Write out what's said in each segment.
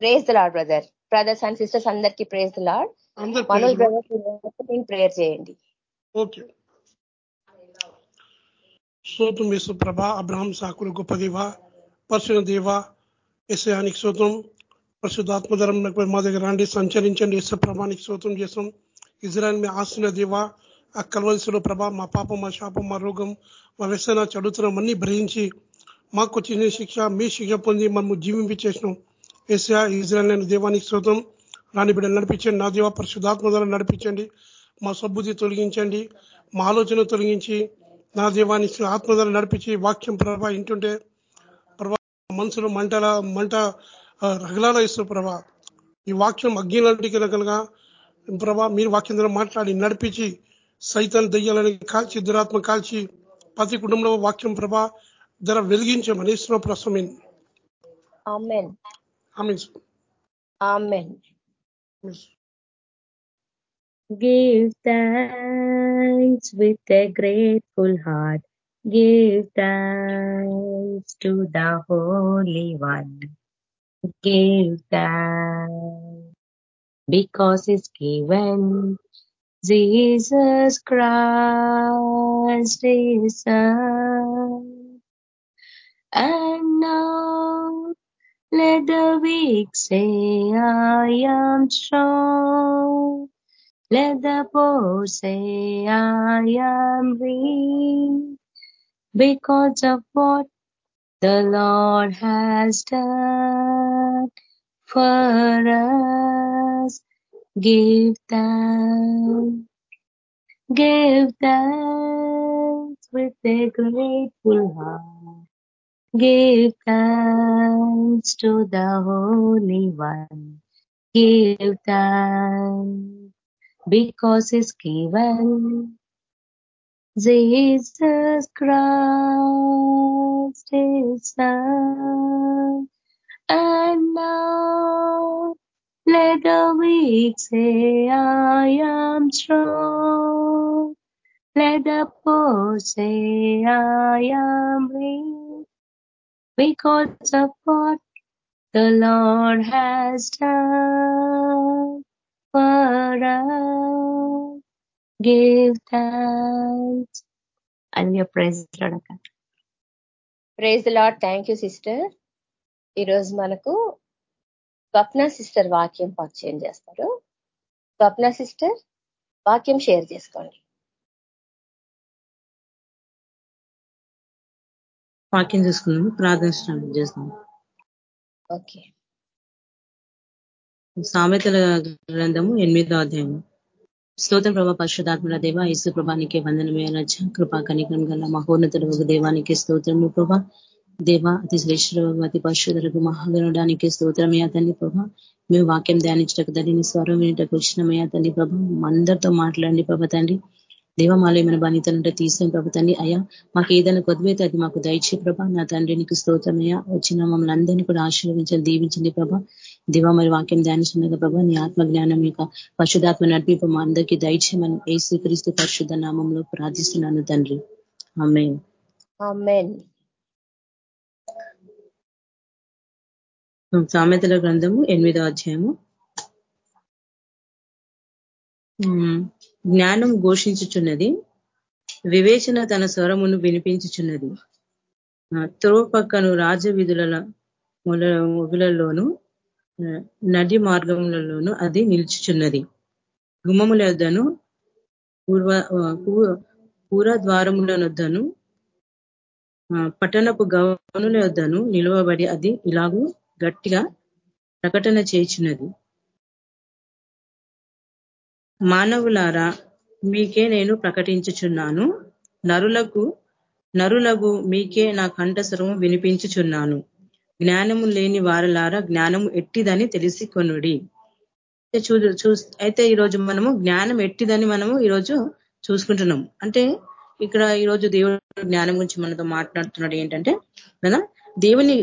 Praise the Lord brother brothers and sisters అందరికీ praise the Lord Manoj brother prayer చేయండి? Okay స్తోత్రం యేసు ప్రభ Abraham సాకులు గొప్ప దేవ పరిశుభ్ర దేవ ఎస్ఐనికి స్తోత్రం. పరిశుద్ధాత్మధరం మా దగ్గర రండి సంచరించండి. ఎస్ ప్రభానికి స్తోత్రం చేస్తాం. ఇజ్రాయల్ మీ ఆస్తున్న దేవ ఆ కలవలసిన ప్రభ మా పాపం మా శాపం మా రోగం మా వ్యసన చదువుతున్నాం అన్ని భరించి మాకు వచ్చిన శిక్ష మీ శిక్ష పొంది మమ్మల్ని జీవింపించేసినాం. ఎస్ఐ ఇజ్రాయల్ నేను దేవానికి శ్రోతం రాని బిడ్డలు నడిపించండి. నా దేవ పరిశుద్ధాత్మ ద్వారా నడిపించండి. మా సబ్బుద్ధి తొలగించండి. మా ఆలోచన తొలగించి నా దేవానికి ఆత్మ ద్వారా నడిపించి వాక్యం ప్రభా ఇంటుంటే ప్రభా మనసులో మంటల మంట రగలాల ఇస్తూ ప్రభా. ఈ వాక్యం అగ్నిలాంటికి రకలుగా ప్రభా మీరు వాక్యం ద్వారా మాట్లాడి నడిపించి సైతం దయ్యాలని కాల్చి దురాత్మ కాల్చి ప్రతి కుటుంబంలో వాక్యం ప్రభా ధర వెలిగించమని Amen. Amen. Give thanks with a grateful heart. Give thanks to the Holy One. Give thanks because it's given. Jesus Christ is son. And now let the weak say, I am strong. Let the poor say, I am weak. Because of what the Lord has done for us. Give thanks, give thanks with a grateful heart. Give thanks to the Holy One. Give thanks because He's given Jesus Christ His Son. And now let the weak say, I am strong. Let the poor say, I am weak. Because of what the Lord has done for us. Give thanks. And your praise, Lord. Praise Lord thank you sister ఈరోజు మనకు స్వప్న sister వాక్యం పరిచయం చేస్తారు స్వప్న sister వాక్యం share చేసుకోండి వాక్యం చూసుకున్నాము ప్రార్థన చేస్తాం ఓకే. సామెతల గ్రంథము ఎనిమిదో అధ్యాయము. స్తోత్రం ప్రభా పరిశుధాత్మల దేవ ఇసు ప్రభానికి వందనమేయనచ్చ కృపా కనికం గల మహోన్నతుడు దేవానికి స్తోత్రము ప్రభా. దేవ అతి శ్రేష్ఠ అతి పరిశుధులకు మహాగణడానికి స్తోత్రమయ్యా తండ్రి ప్రభా. మేము వాక్యం ధ్యానించటకు తండ్రి స్వరం వినటకు వచ్చినమయ్యా తండ్రి ప్రభా. అందరితో మాట్లాడండి ప్రభ తండ్రి. దేవమాల ఏమైనా బాధ్యతలుంటే తీసాం ప్రభ తండ్రి. అయ్యా మాకు ఏదైనా కొద్దిమైతే అది మాకు దయచే ప్రభ. నా తండ్రి నీకు స్తోత్రమయ్యా వచ్చిన మమ్మల్ని అందరినీ కూడా ఆశీర్వదించండి దీవించండి ప్రభ. దేవ మరి వాక్యం ధ్యానిస్తుండగా ప్రభా నీ ఆత్మ జ్ఞానం యొక్క పరిశుధాత్మ నడిపి మా అందరికీ దయచేయమని ఏ శ్రీక్రీస్తు పరిశుద్ధ నామంలో ప్రార్థిస్తున్నాను తండ్రి. అమ్మే సామెతల గ్రంథము ఎనిమిదో అధ్యాయము. జ్ఞానం ఘోషించుచున్నది. వివేచన తన స్వరమును వినిపించుచున్నది. త్రోపక్కను రాజవిధుల ముగులలోను నది మార్గములలోను అది నిలుచుచున్నది. గుమ్మముల వద్దను పూర్వ పూరద్వారములనొద్దను పట్టణపు గవనుల వద్దను నిలువబడి అది ఇలాగూ గట్టిగా ప్రకటన చేయించినది మానవులారా మీకే నేను ప్రకటించుచున్నాను. నరులకు నరులకు మీకే నా కంఠస్వరము వినిపించుచున్నాను. జ్ఞానము లేని వారలారా జ్ఞానము ఎట్టిదని తెలిసి కొనుడి చూ చూ అయితే ఈరోజు మనము జ్ఞానం ఎట్టిదని మనము ఈరోజు చూసుకుంటున్నాం. అంటే ఇక్కడ ఈరోజు దేవుడు జ్ఞానం గురించి మనతో మాట్లాడుతున్నాడు ఏంటంటే కదా దేవుని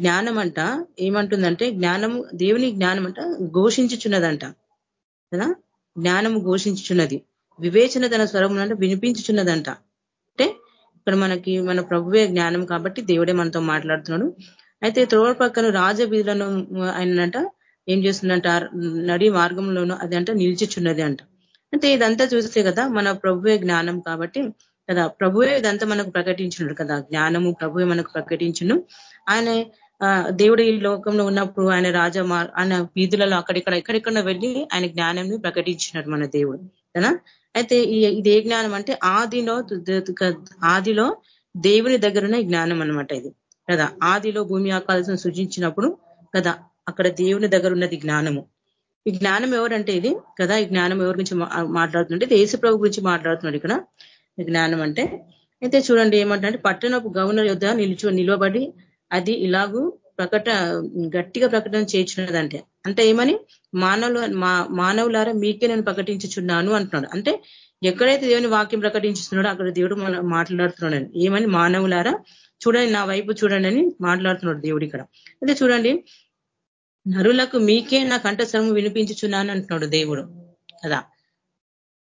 జ్ఞానం అంట ఏమంటుందంటే జ్ఞానము దేవుని జ్ఞానం అంట ఘోషించుచున్నదంట. కదా జ్ఞానము ఘోషించుచున్నది. వివేచన తన స్వరం వినిపించుచున్నదంట. అంటే ఇక్కడ మనకి మన ప్రభువే జ్ఞానం కాబట్టి దేవుడే మనతో మాట్లాడుతున్నాడు. అయితే త్రోవ పక్కన రాజవీధులను ఆయనంట ఏం చేస్తుందంట? నడి మార్గంలోనూ అది అంట నిలిచిచున్నది అంట. అంటే ఇదంతా చూస్తే కదా మన ప్రభువే జ్ఞానం కాబట్టి కదా ప్రభువే ఇదంతా మనకు ప్రకటించున్నాడు కదా. జ్ఞానము ప్రభువే మనకు ప్రకటించును. ఆయన దేవుడు ఈ లోకంలో ఉన్నప్పుడు ఆయన రాజా ఆయన వీధులలో అక్కడిక్కడ ఎక్కడెక్కడ వెళ్ళి ఆయన జ్ఞానాన్ని ప్రకటించినాడు మన దేవుడు. కదా? అయితే ఇది ఏ జ్ఞానం అంటే ఆదిలో ఆదిలో దేవుని దగ్గరనే జ్ఞానం అనమాట ఇది. కదా? ఆదిలో భూమి ఆకాశం సృజించినప్పుడు కదా అక్కడ దేవుని దగ్గర ఉన్నది జ్ఞానము. ఈ జ్ఞానం ఎవరంటే ఇది? కదా? ఈ జ్ఞానం ఎవరి గురించి మాట్లాడుతుంటే దేశ ప్రభు గురించి మాట్లాడుతున్నాడు ఇక్కడ. జ్ఞానం అంటే అయితే చూడండి ఏమంటే పట్టణపు గవర్నర్ యుద్ధ నిలుచు నిలబడి అది ఇలాగూ ప్రకట గట్టిగా ప్రకటన చేయించినదంటే అంటే ఏమని? మానవుల మానవులారా మీకే నేను ప్రకటించుచున్నాను అంటున్నాడు. అంటే ఎక్కడైతే దేవుని వాక్యం ప్రకటించుతున్నాడో అక్కడ దేవుడు మాట్లాడుతున్నాడు ఏమని? మానవులారా చూడండి నా వైపు చూడండి అని మాట్లాడుతున్నాడు దేవుడు ఇక్కడ. అయితే చూడండి నరులకు మీకే నా కంఠస్వరం వినిపించుచున్నాను అంటున్నాడు దేవుడు. కదా?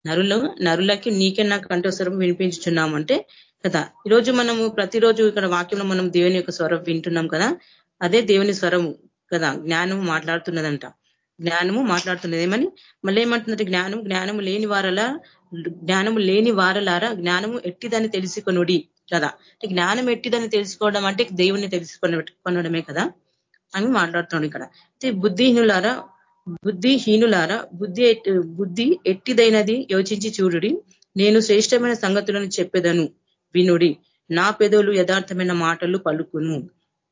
నరులు నరులకి నీకే నా కంఠస్వరం వినిపించుచున్నామంటే కదా? ఈరోజు మనము ప్రతిరోజు ఇక్కడ వాక్యంలో మనం దేవుని యొక్క స్వరం వింటున్నాం కదా? అదే దేవుని స్వరము కదా? జ్ఞానము మాట్లాడుతున్నదంట. జ్ఞానము మాట్లాడుతున్నది. ఏమని? మళ్ళీ ఏమంటుందంటే జ్ఞానం జ్ఞానము లేని వారలా జ్ఞానము లేని వారలారా జ్ఞానము ఎట్టిదని తెలుసుకొనుడి కదా? జ్ఞానం ఎట్టిదని తెలుసుకోవడం అంటే దేవుని తెలుసుకొనడమే కదా? అని మాట్లాడుతున్నాడు ఇక్కడ. అయితే బుద్ధిహీనులారా బుద్ధిహీనులారా బుద్ధి బుద్ధి ఎట్టిదైనది యోచించి చూడుడి. నేను శ్రేష్టమైన సంగతులను చెప్పేదను. వినుడి. నా పెదవులు యథార్థమైన మాటలు పలుకును.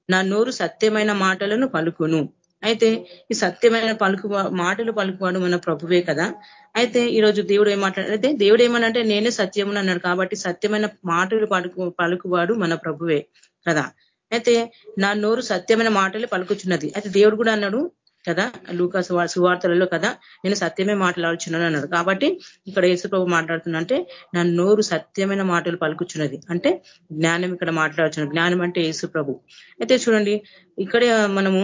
నా నోరు సత్యమైన మాటలను పలుకును. అయితే ఈ సత్యమైన పలుకు మాటలు పలుకువాడు మన ప్రభువే కదా. అయితే ఈరోజు దేవుడు ఏమాట్లాడితే దేవుడు ఏమనంటే నేనే సత్యమును అన్నాడు కాబట్టి సత్యమైన మాటలు పలుకు పలుకువాడు మన ప్రభువే కదా. అయితే నా నోరు సత్యమైన మాటలు పలుకుచున్నది. అయితే దేవుడు కూడా అన్నాడు కదా? లూకా సువార్తలలో కదా? నేను సత్యమే మాట్లాడుచున్నాను అన్నాడు. కాబట్టి ఇక్కడ యేసుప్రభు మాట్లాడుతున్నంటే నా నోరు సత్యమైన మాటలు పలుకుచున్నది. అంటే జ్ఞానం ఇక్కడ మాట్లాడుచున్నది. జ్ఞానం అంటే యేసుప్రభు. అయితే చూడండి ఇక్కడే మనము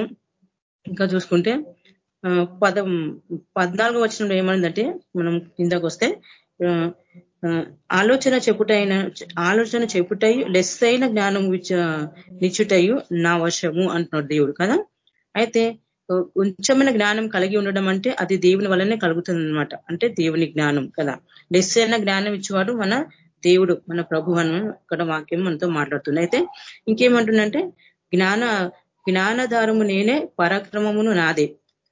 ఇంకా చూసుకుంటే పద పద్నాలుగో వచ్చిన ఏమైందంటే మనం కిందకు వస్తే ఆలోచన చెప్పుటైన ఆలోచన చెప్పుటై లెస్ అయిన జ్ఞానం నిచ్చుటయు నా వశము అంటున్నాడు దేవుడు కదా? అయితే ఉంచమైన జ్ఞానం కలిగి ఉండడం అంటే అది దేవుని వల్లనే కలుగుతుంది అనమాట అంటే దేవుని జ్ఞానం కదా. డెస్ అయిన జ్ఞానం ఇచ్చేవాడు మన దేవుడు మన ప్రభు అని ఇక్కడ వాక్యం మనతో మాట్లాడుతుంది. అయితే ఇంకేమంటుందంటే జ్ఞాన జ్ఞానధారము నేనే పరాక్రమమును నాదే.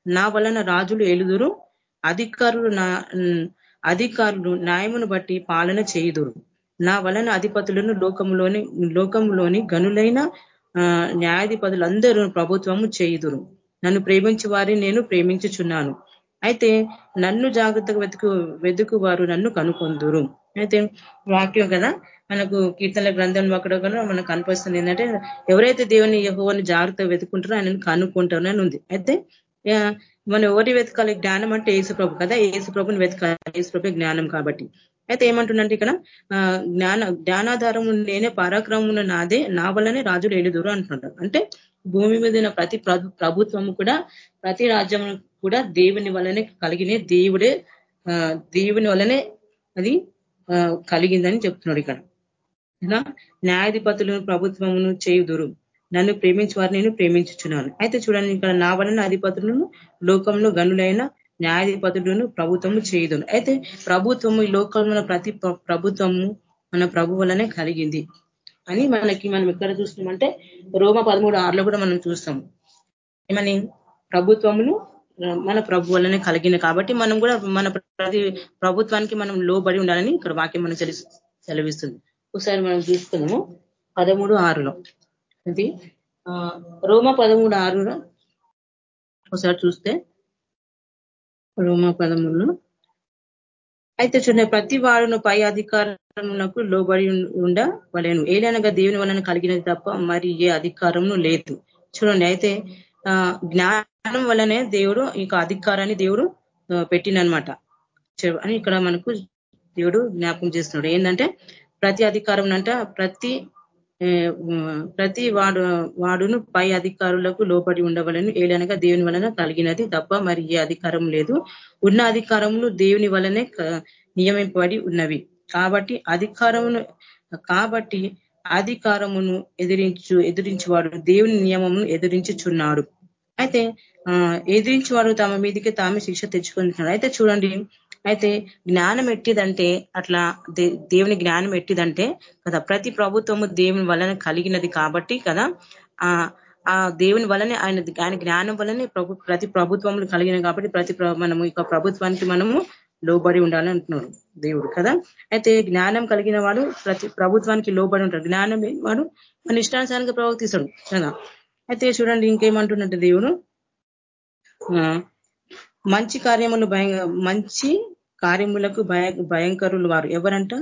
నా వలన రాజులు ఎలుదురు అధికారులు నా అధికారులు న్యాయమును బట్టి పాలన చేయుదురు. నా వలన అధిపతులను లోకంలోని లోకంలోని గనులైన న్యాయాధిపతులందరూ ప్రభుత్వము చేయుదురు. నన్ను ప్రేమించి వారిని నేను ప్రేమించుచున్నాను. అయితే నన్ను జాగ్రత్తగా వెతుకు వెతుకు వారు నన్ను కనుకొందురు. అయితే వాక్యం కదా మనకు కీర్తన గ్రంథం అక్కడ కూడా మనకు కనిపిస్తుంది. ఏంటంటే ఎవరైతే దేవుని యహోవని జాగ్రత్తగా వెతుకుంటారో ఆయనను కనుక్కుంటారు అని ఉంది. అయితే మనం ఎవరి వెతకాలి? జ్ఞానం అంటే ఏసుప్రభు కదా. ఏసుప్రభుని వెతకాలి. ఏసుప్రభు జ్ఞానం కాబట్టి. అయితే ఏమంటుండంటే ఇక్కడ జ్ఞాన జ్ఞానాధారము నేనే పరాక్రమం నాదే నా వల్లనే రాజులు ఏలుదురు అంటున్నాడు. అంటే భూమి మీద ప్రతి ప్రభుత్వము కూడా ప్రతి రాజ్యము కూడా దేవుని వల్లనే కలిగిన దేవుడే దేవుని వల్లనే అది కలిగిందని చెప్తున్నాడు ఇక్కడ. న్యాయాధిపతులను ప్రభుత్వమును చేయుదురు. నన్ను ప్రేమించి వారిని నేను ప్రేమించుచున్నాను. అయితే చూడండి ఇక్కడ నా వలన అధిపతులను లోకంలో గనులైన న్యాయాధిపతులను ప్రభుత్వము చేయుదును. అయితే ప్రభుత్వము ఈ లోకంలో ప్రతి ప్రభుత్వము మన ప్రభు వలనే కలిగింది. అని మనకి మనం ఎక్కడ చూస్తున్నామంటే రోమ పదమూడు ఆరులో కూడా మనం చూస్తాము ఏమని? ప్రభుత్వములు మన ప్రభు వల్లనే కలిగిన కాబట్టి మనం కూడా మన ప్రతి ప్రభుత్వానికి మనం లోబడి ఉండాలని ఇక్కడ వాక్యం మనం సెలవిస్తుంది. ఒకసారి మనం చూసుకుందాము పదమూడు ఆరులో. అది రోమ పదమూడు ఆరులో ఒకసారి చూస్తే రోమ పదమూడులో అయితే చూడండి ప్రతి వాడును పై అధికారమునకు లోబడి ఉండవలేను ఏలైనగా దేవుని వలన కలిగినది తప్ప మరి ఏ అధికారము లేదు. చూడండి అయితే జ్ఞానం వల్లనే దేవుడు ఇక అధికారాన్ని దేవుడు పెట్టిననమాట అని ఇక్కడ మనకు దేవుడు జ్ఞాపకం చేస్తున్నాడు. ఏంటంటే ప్రతి అధికారం అంట ప్రతి ప్రతి వాడు వాడును పై అధికారులకు లోపడి ఉండవలను. ఏలనగా దేవుని వలన కలిగినది తప్ప మరి ఏ అధికారం లేదు. ఉన్న అధికారములు దేవుని వలనే నియమింపబడి ఉన్నవి. కాబట్టి అధికారమును కాబట్టి అధికారమును ఎదిరించు ఎదిరించువాడు దేవుని నియమమును ఎదిరించుచున్నాడు. అయితే ఎదిరించి వారు తమ మీదకి తామే శిక్ష తెచ్చుకుంటున్నారు అయితే చూడండి అయితే జ్ఞానం ఎట్టిదంటే అట్లా దేవుని జ్ఞానం ఎట్టిదంటే కదా ప్రతి ప్రభుత్వము దేవుని వలన కలిగినది కాబట్టి కదా ఆ దేవుని వలనే ఆయన ఆయన జ్ఞానం వలనే ప్రభు ప్రతి ప్రభుత్వములు కలిగిన కాబట్టి ప్రతి మనము ఇక ప్రభుత్వానికి మనము లోబడి ఉండాలని అంటున్నాడు దేవుడు కదా? అయితే జ్ఞానం కలిగిన వాడు ప్రతి ప్రభుత్వానికి లోబడి ఉంటాడు. జ్ఞానం వాడు మన ఇష్టానుసారంగా ప్రవర్తిస్తాడు కదా? అయితే చూడండి ఇంకేమంటున్నట్టు దేవుడు మంచి కార్యములు భయ మంచి కార్యములకు భయ భయంకరులు వారు ఎవరంట?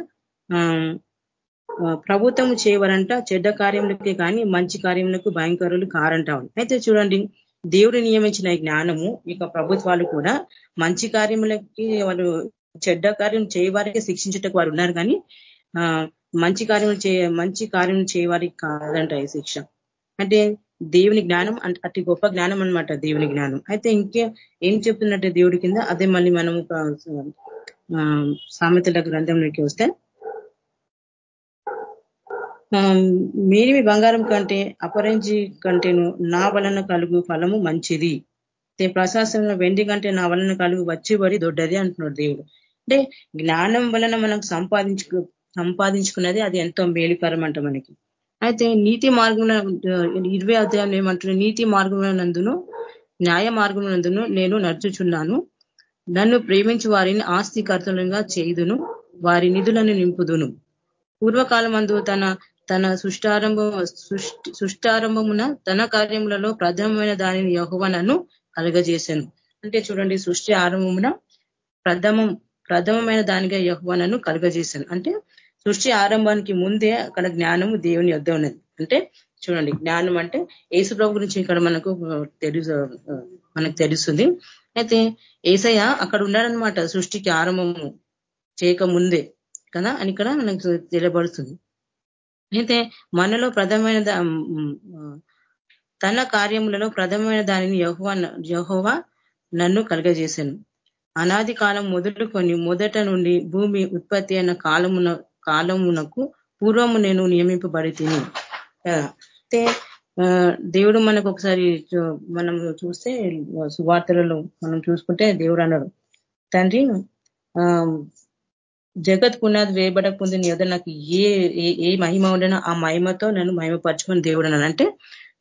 ప్రభుత్వం చేయవరంట చెడ్డ కార్యములకే కానీ మంచి కార్యములకు భయంకరులు కారంట అయితే చూడండి దేవుడు నియమించిన జ్ఞానము ఇక ప్రభుత్వాలు కూడా మంచి కార్యములకి వాళ్ళు చెడ్డ కార్యం చేయవారికి శిక్షించటకు వారు ఉన్నారు కానీ మంచి కార్యములు చే మంచి కార్యం చేయవారికి కాదంట ఈ శిక్ష. అంటే దేవుని జ్ఞానం అట్టి అతి గొప్ప జ్ఞానం అనమాట దేవుని జ్ఞానం. అయితే ఇంకే ఏం చెప్తున్నట్టే దేవుడి కింద అదే మళ్ళీ మనము సామెతల గ్రంథంలోకి వస్తే మేనిమి బంగారం కంటే అపరంజి కంటేను నా వలన కలుగు ఫలము మంచిది. ప్రశాసనంలో వెండి కంటే నా వలన కలుగు వచ్చిబడి దొడ్డది అంటున్నాడు దేవుడు. అంటే జ్ఞానం వలన మనం సంపాదించు సంపాదించుకున్నది అది ఎంతో మేలుకరం అంట మనకి. అయితే నీతి మార్గంలో ఇరవై అధ్యాయం ఏమంటున్నాడు నీతి మార్గంలో నందును న్యాయ మార్గంలో నందును నేను నడుచుచున్నాను. నన్ను ప్రేమించి వారిని ఆస్తికర్తలుగా చేయుదును వారి నిధులను నింపుదును. పూర్వకాలమందు తన తన సుష్టారంభం సుష్టారంభమున తన కార్యములలో ప్రథమమైన దానిని యహోవనను కలగజేశాను అంటే చూడండి సృష్టి ఆరంభమున ప్రథమం ప్రథమమైన దానిగా యహోవనను కలగజేశాను అంటే సృష్టి ఆరంభానికి ముందే అక్కడ జ్ఞానము దేవుని యొద్ద ఉన్నది. అంటే చూడండి జ్ఞానం అంటే ఏసు ప్రభు గురించి ఇక్కడ మనకు తెలుసు మనకు తెలుస్తుంది. అయితే ఏసయ్య అక్కడ ఉన్నాడనమాట సృష్టికి ఆరంభము చేయక ముందే కదా అని ఇక్కడ మనకు తెలియబడుతుంది అయితే మనలో ప్రథమైన తన కార్యములలో ప్రథమైన దానిని యహోవా యహోవా నన్ను కలగజేశాను అనాది కాలం మొదలుకొని మొదట నుండి భూమి ఉత్పత్తి అయిన కాలమున కాలమునకు పూర్వము నేను నియమింపబడి తిని అయితే దేవుడు మనకు ఒకసారి మనం చూస్తే సువార్తలలో మనం చూసుకుంటే దేవుడు అన్నాడు తండ్రి జగత్ పునాది వేయబడక ముందు నీ వద్ద నాకు ఏ ఏ మహిమ ఉండనో ఆ మహిమతో నన్ను మహిమపరచుకొని దేవుడు అంటే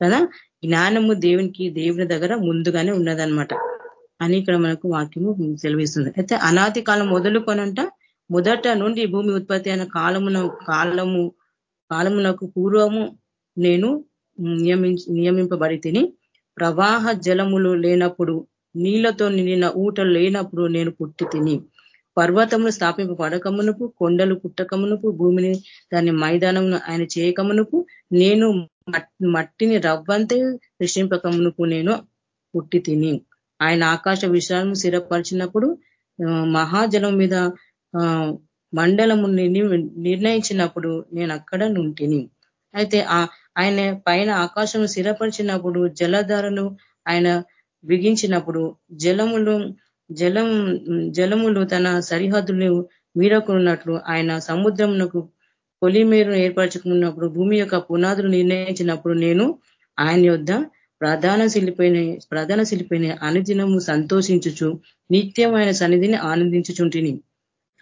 కదా జ్ఞానము దేవునికి దేవుని దగ్గర ముందుగానే ఉన్నదనమాట అని ఇక్కడ మనకు వాక్యము సెలవిస్తుంది అయితే అనాది కాలం మొదలుకొనంట మొదట నుండి భూమి ఉత్పత్తి అయిన కాలమున కాలము కాలమునకు పూర్వము నేను నియమించి నియమింపబడి తిని ప్రవాహ జలములు లేనప్పుడు నీళ్ళతో నిండిన ఊటలు లేనప్పుడు నేను పుట్టి తిని పర్వతమును స్థాపింపబడకమునుపు కొండలు పుట్టకమునుపు భూమిని దాని మైదానమును ఆయన చేయకమునుపు నేను మట్టిని రవ్వంతే సృష్టింపకమునుపు నేను పుట్టి తిని. ఆయన ఆకాశ విషయాలను స్థిరపరిచినప్పుడు మహాజలం మీద మండలము నిర్ణయించినప్పుడు నేను అక్కడ నుంటిని. అయితే ఆయన పైన ఆకాశం స్థిరపరిచినప్పుడు జలధారలు ఆయన బిగించినప్పుడు జలములు జలం జలములు తన సరిహద్దులు మీరకున్నట్లు ఆయన సముద్రమునకు పొలిమేరు ఏర్పరచుకున్నప్పుడు భూమి యొక్క పునాదులు నిర్ణయించినప్పుడు నేను ఆయన యొద్ ప్రధాన శిల్పిని ప్రధాన శిల్పిని అనుదినము సంతోషించుచు నిత్యమైన సన్నిధిని ఆనందించుచుంటిని.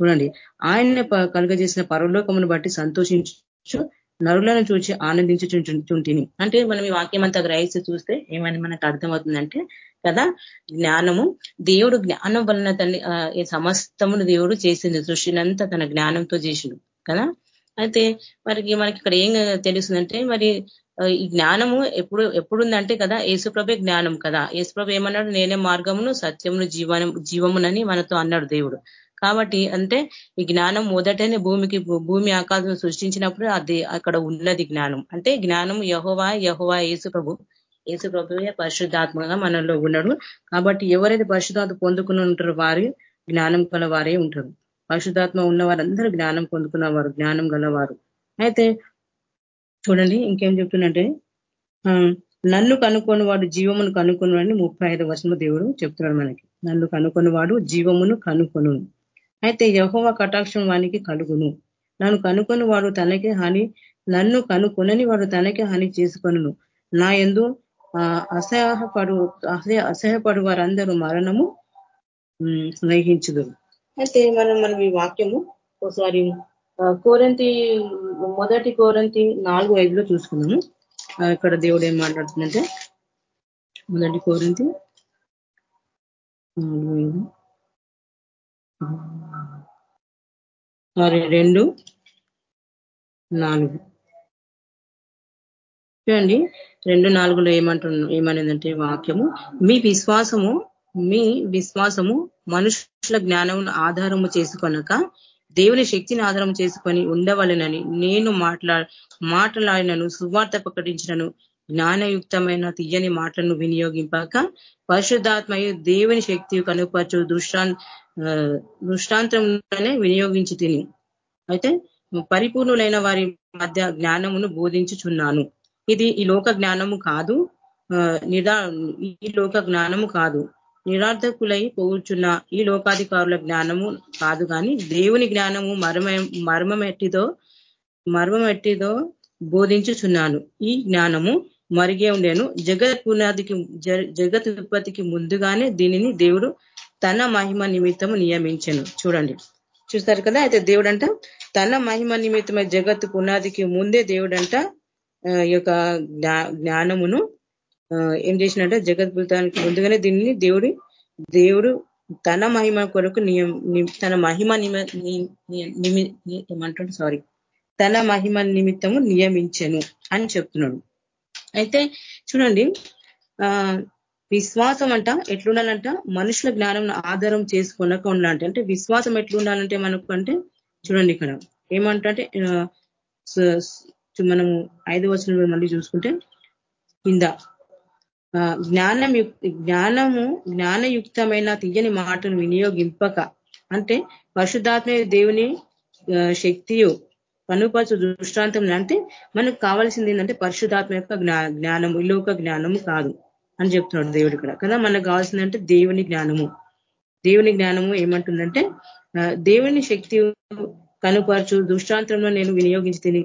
చూడండి. ఆయన కలుగజేసిన పరలోకమును బట్టి సంతోషించు నరులను చూచి ఆనందించుచుంటిని. అంటే మనం ఈ వాక్యం అంతా గ్రహిస్తూ చూస్తే ఏమని మనకు అర్థమవుతుందంటే కదా జ్ఞానము దేవుడు జ్ఞానం వలన తన సమస్తమును దేవుడు చేసింది. సృష్టినంతా తన జ్ఞానంతో చేసిండు కదా. అయితే మనకి మనకి ఇక్కడ ఏం తెలుస్తుందంటే మరి ఈ జ్ఞానము ఎప్పుడు ఎప్పుడుందంటే కదా యేసుప్రభే జ్ఞానం కదా. యేసుప్రభు ఏమన్నాడు? నేనే మార్గమును సత్యమును జీవనం జీవమునని మనతో అన్నాడు దేవుడు. కాబట్టి అంటే ఈ జ్ఞానం మొదటనే భూమికి భూమి ఆకాశం సృష్టించినప్పుడు అది అక్కడ ఉన్నది జ్ఞానం. అంటే జ్ఞానం యహోవా యహోవా యేసు ప్రభు. యేసు ప్రభువే పరిశుద్ధాత్మగా మనలో ఉన్నాడు. కాబట్టి ఎవరైతే పరిశుద్ధాత్మ పొందుకుని ఉంటారో వారి జ్ఞానం గల వారే ఉంటారు. పరిశుద్ధాత్మ ఉన్న వారందరూ జ్ఞానం పొందుకున్నవారు జ్ఞానం గలవారు. అయితే చూడండి ఇంకేం చెప్తున్నంటే నన్ను కనుక్కొని వాడు జీవమును కనుక్కొని ముప్పై ఐదు వర్షంలో దేవుడు చెప్తున్నాడు మనకి. నన్ను కనుక్కొని వాడు జీవమును కనుక్కొను అయితే యహోవ కటాక్షం వానికి కలుగును. నన్ను కనుకొని వాడు తనకే హాని నన్ను కనుకొనని వాడు తనకే హాని చేసుకొను నా ఎందు అసహ్యపడు అసహ్యపడు వారందరూ మరణము స్నేహించుదురు అయితే మనం మనం ఈ వాక్యము ఒకసారి కోరంతి మొదటి కోరంతి నాలుగు ఐదులో చూసుకున్నాము ఇక్కడ దేవుడు ఏం మాట్లాడుతుందంటే మొదటి కోరంతి నాలుగు ఐదు. సారీ రెండు నాలుగు. చూడండి రెండు నాలుగులో ఏమంటున్నా ఏమనేదంటే వాక్యము మీ విశ్వాసము మీ విశ్వాసము మనుషుల జ్ఞానం ఆధారము చేసుకొనక దేవుని శక్తిని ఆధారం చేసుకొని ఉండవలనని నేను మాట్లా మాట్లాడినను సువార్త ప్రకటించినను జ్ఞానయుక్తమైన తీయని మాటలను వినియోగింపాక పరిశుద్ధాత్మయు దేవుని శక్తి కనుపరచు దృష్టాన్ దృష్టాంతంలోనే వినియోగించి తిని. అయితే పరిపూర్ణులైన వారి మధ్య జ్ఞానమును బోధించుచున్నాను. ఇది ఈ లోక జ్ఞానము కాదు నిదా ఈ లోక జ్ఞానము కాదు. నిరార్థకులై పోగుచున్న ఈ లోకాధికారుల జ్ఞానము కాదు కానీ దేవుని జ్ఞానము మర్మ మర్మమెట్టిదో మర్మమెట్టిదో బోధించుచున్నాను. ఈ జ్ఞానము మరిగే ఉండేను. జగత్ పునాదికి జగత్ ఉత్పత్తికి ముందుగానే దీనిని దేవుడు తన మహిమ నిమిత్తము నియమించను. చూడండి. చూస్తారు కదా అయితే దేవుడంట తన మహిమ నిమిత్తమే జగత్ పునాదికి ముందే దేవుడంట ఈ యొక్క జ్ఞానమును ఏం చేసినట్ట జగద్భుతానికి ముందుగానే దీన్ని దేవుడి దేవుడు తన మహిమ కొరకు తన మహిమ ఏమంటాడు సారీ తన మహిమ నిమిత్తము నియమించను అని చెప్తున్నాడు. అయితే చూడండి ఆ విశ్వాసం అంట ఎట్లుండాలంట? మనుషుల జ్ఞానం ఆధారం చేసుకోనక ఉండాలంటే అంటే విశ్వాసం ఎట్లుండాలంటే మనకు అంటే చూడండి ఇక్కడ. ఏమంటే మనము ఐదు వచనంలో మళ్ళీ చూసుకుంటే కింద జ్ఞానం జ్ఞానము జ్ఞానయుక్తమైన తీయని మాటను వినియోగింపక అంటే పరిశుద్ధాత్మ దేవుని శక్తియు కనుపరచు దృష్టాంతం అంటే మనకు కావాల్సింది ఏంటంటే పరిశుధాత్మ యొక్క జ్ఞానము ఇలోక జ్ఞానము కాదు. అని చెప్తున్నాడు దేవుడు ఇక్కడ. కదా మనకు కావాల్సిందంటే దేవుని జ్ఞానము. దేవుని జ్ఞానము ఏమంటుందంటే దేవుని శక్తి కనుపరచు దృష్టాంతంలో నేను వినియోగించి తిని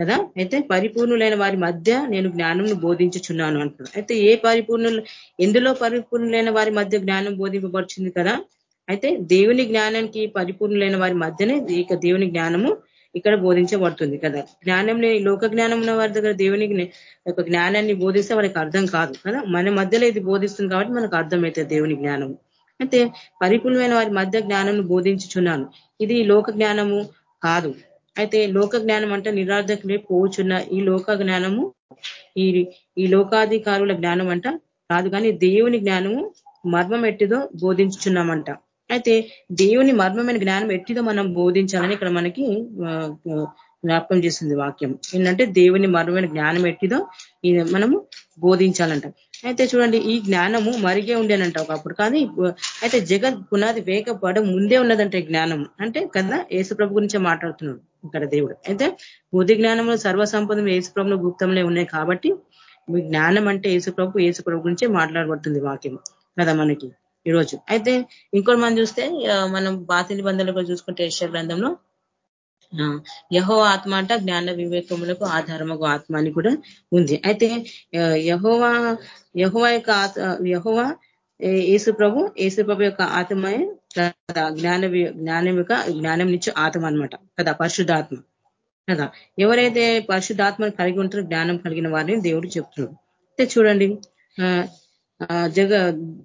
కదా? అయితే పరిపూర్ణులైన వారి మధ్య నేను జ్ఞానం బోధించుచున్నాను అంటున్నాను అయితే ఏ పరిపూర్ణులు ఎందులో పరిపూర్ణులైన వారి మధ్య జ్ఞానం బోధింపబడుతుంది కదా? అయితే దేవుని జ్ఞానానికి పరిపూర్ణులైన వారి మధ్యనే ఇక దేవుని జ్ఞానము ఇక్కడ బోధించబడుతుంది కదా. జ్ఞానం లోక జ్ఞానం ఉన్న వారి దగ్గర దేవుని ఒక జ్ఞానాన్ని బోధిస్తే వారికి అర్థం కాదు కదా? మన మధ్యలో ఇది బోధిస్తుంది కాబట్టి మనకు అర్థమవుతుంది దేవుని జ్ఞానం అయితే పరిపూర్ణమైన వారి మధ్య జ్ఞానం బోధించుచున్నాను. ఇది లోక జ్ఞానము కాదు. అయితే లోక జ్ఞానం అంటే నిరార్థకులే పోచున్న ఈ లోక జ్ఞానము ఈ ఈ లోకాధికారుల జ్ఞానం అంట కాదు కానీ దేవుని జ్ఞానము మర్మం ఎట్టిదో బోధించుచున్నామంట. అయితే దేవుని మర్మమైన జ్ఞానం ఎట్టిదో మనం బోధించాలని ఇక్కడ మనకి జ్ఞాపకం చేస్తుంది వాక్యం. ఏంటంటే దేవుని మర్మమైన జ్ఞానం ఎట్టిదో మనము బోధించాలంట. అయితే చూడండి ఈ జ్ఞానము మరిగే ఉండేనంట ఒకప్పుడు. కానీ అయితే జగత్ పునాది వేగపడ ముందే ఉన్నదంటే జ్ఞానం అంటే కదా యేసుప్రభు గురించే మాట్లాడుతున్నాడు ఇక్కడ దేవుడు. అయితే బుద్ధి జ్ఞానంలో సర్వసంపదం యేసుప్రభులో గుప్తంలో ఉన్నాయి కాబట్టి జ్ఞానం అంటే యేసుప్రభు యేసుప్రభు గురించే మాట్లాడబడుతుంది వాక్యం. కదా మనకి? ఈరోజు. అయితే ఇంకోటి మనం చూస్తే మనం బాతి నిబంధనలు చూసుకుంటే యశ గ్రంథంలో యహో ఆత్మ అంట జ్ఞాన వివేకములకు ఆధారముకు ఆత్మ అని కూడా ఉంది. అయితే యహోవా యహోవా యొక్క యహోవా యేసు ప్రభు యేసు ప్రభు యొక్క ఆత్మయే జ్ఞాన జ్ఞానం యొక్క జ్ఞానం నుంచి ఆత్మ అనమాట కదా పరిశుద్ధాత్మ కదా. ఎవరైతే పరిశుద్ధాత్మను కలిగి ఉంటారో జ్ఞానం కలిగిన వారిని దేవుడు చెప్తున్నాడు. అయితే చూడండి జగ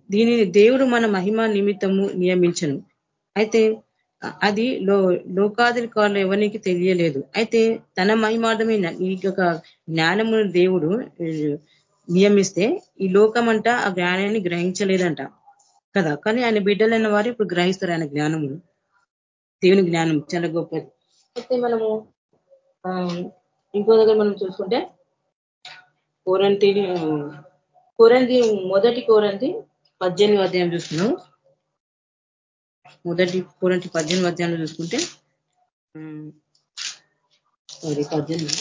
దీనిని దేవుడు మన మహిమ నిమిత్తము నియమించను. అయితే అది లో లోకాధికారులు ఎవరికి తెలియలేదు. అయితే తన మహిమార్థమైన ఈ యొక్క జ్ఞానమును దేవుడు నియమిస్తే ఈ లోకమంట ఆ జ్ఞానాన్ని గ్రహించలేదంట. కదా? కానీ ఆయన బిడ్డలైన వారు ఇప్పుడు గ్రహిస్తారు ఆయన జ్ఞానము దేవుని జ్ఞానం చాలా గొప్పది. అయితే మనము ఇంకో దగ్గర మనం చూసుకుంటే కోరంతి కూరంది మొదటి కూరంది పద్దెనిమిది అధ్యాయం చూస్తున్నాం. మొదటి కూరంటి పద్దెనిమిది అధ్యాయంలో చూసుకుంటే సారీ పద్దెనిమిది.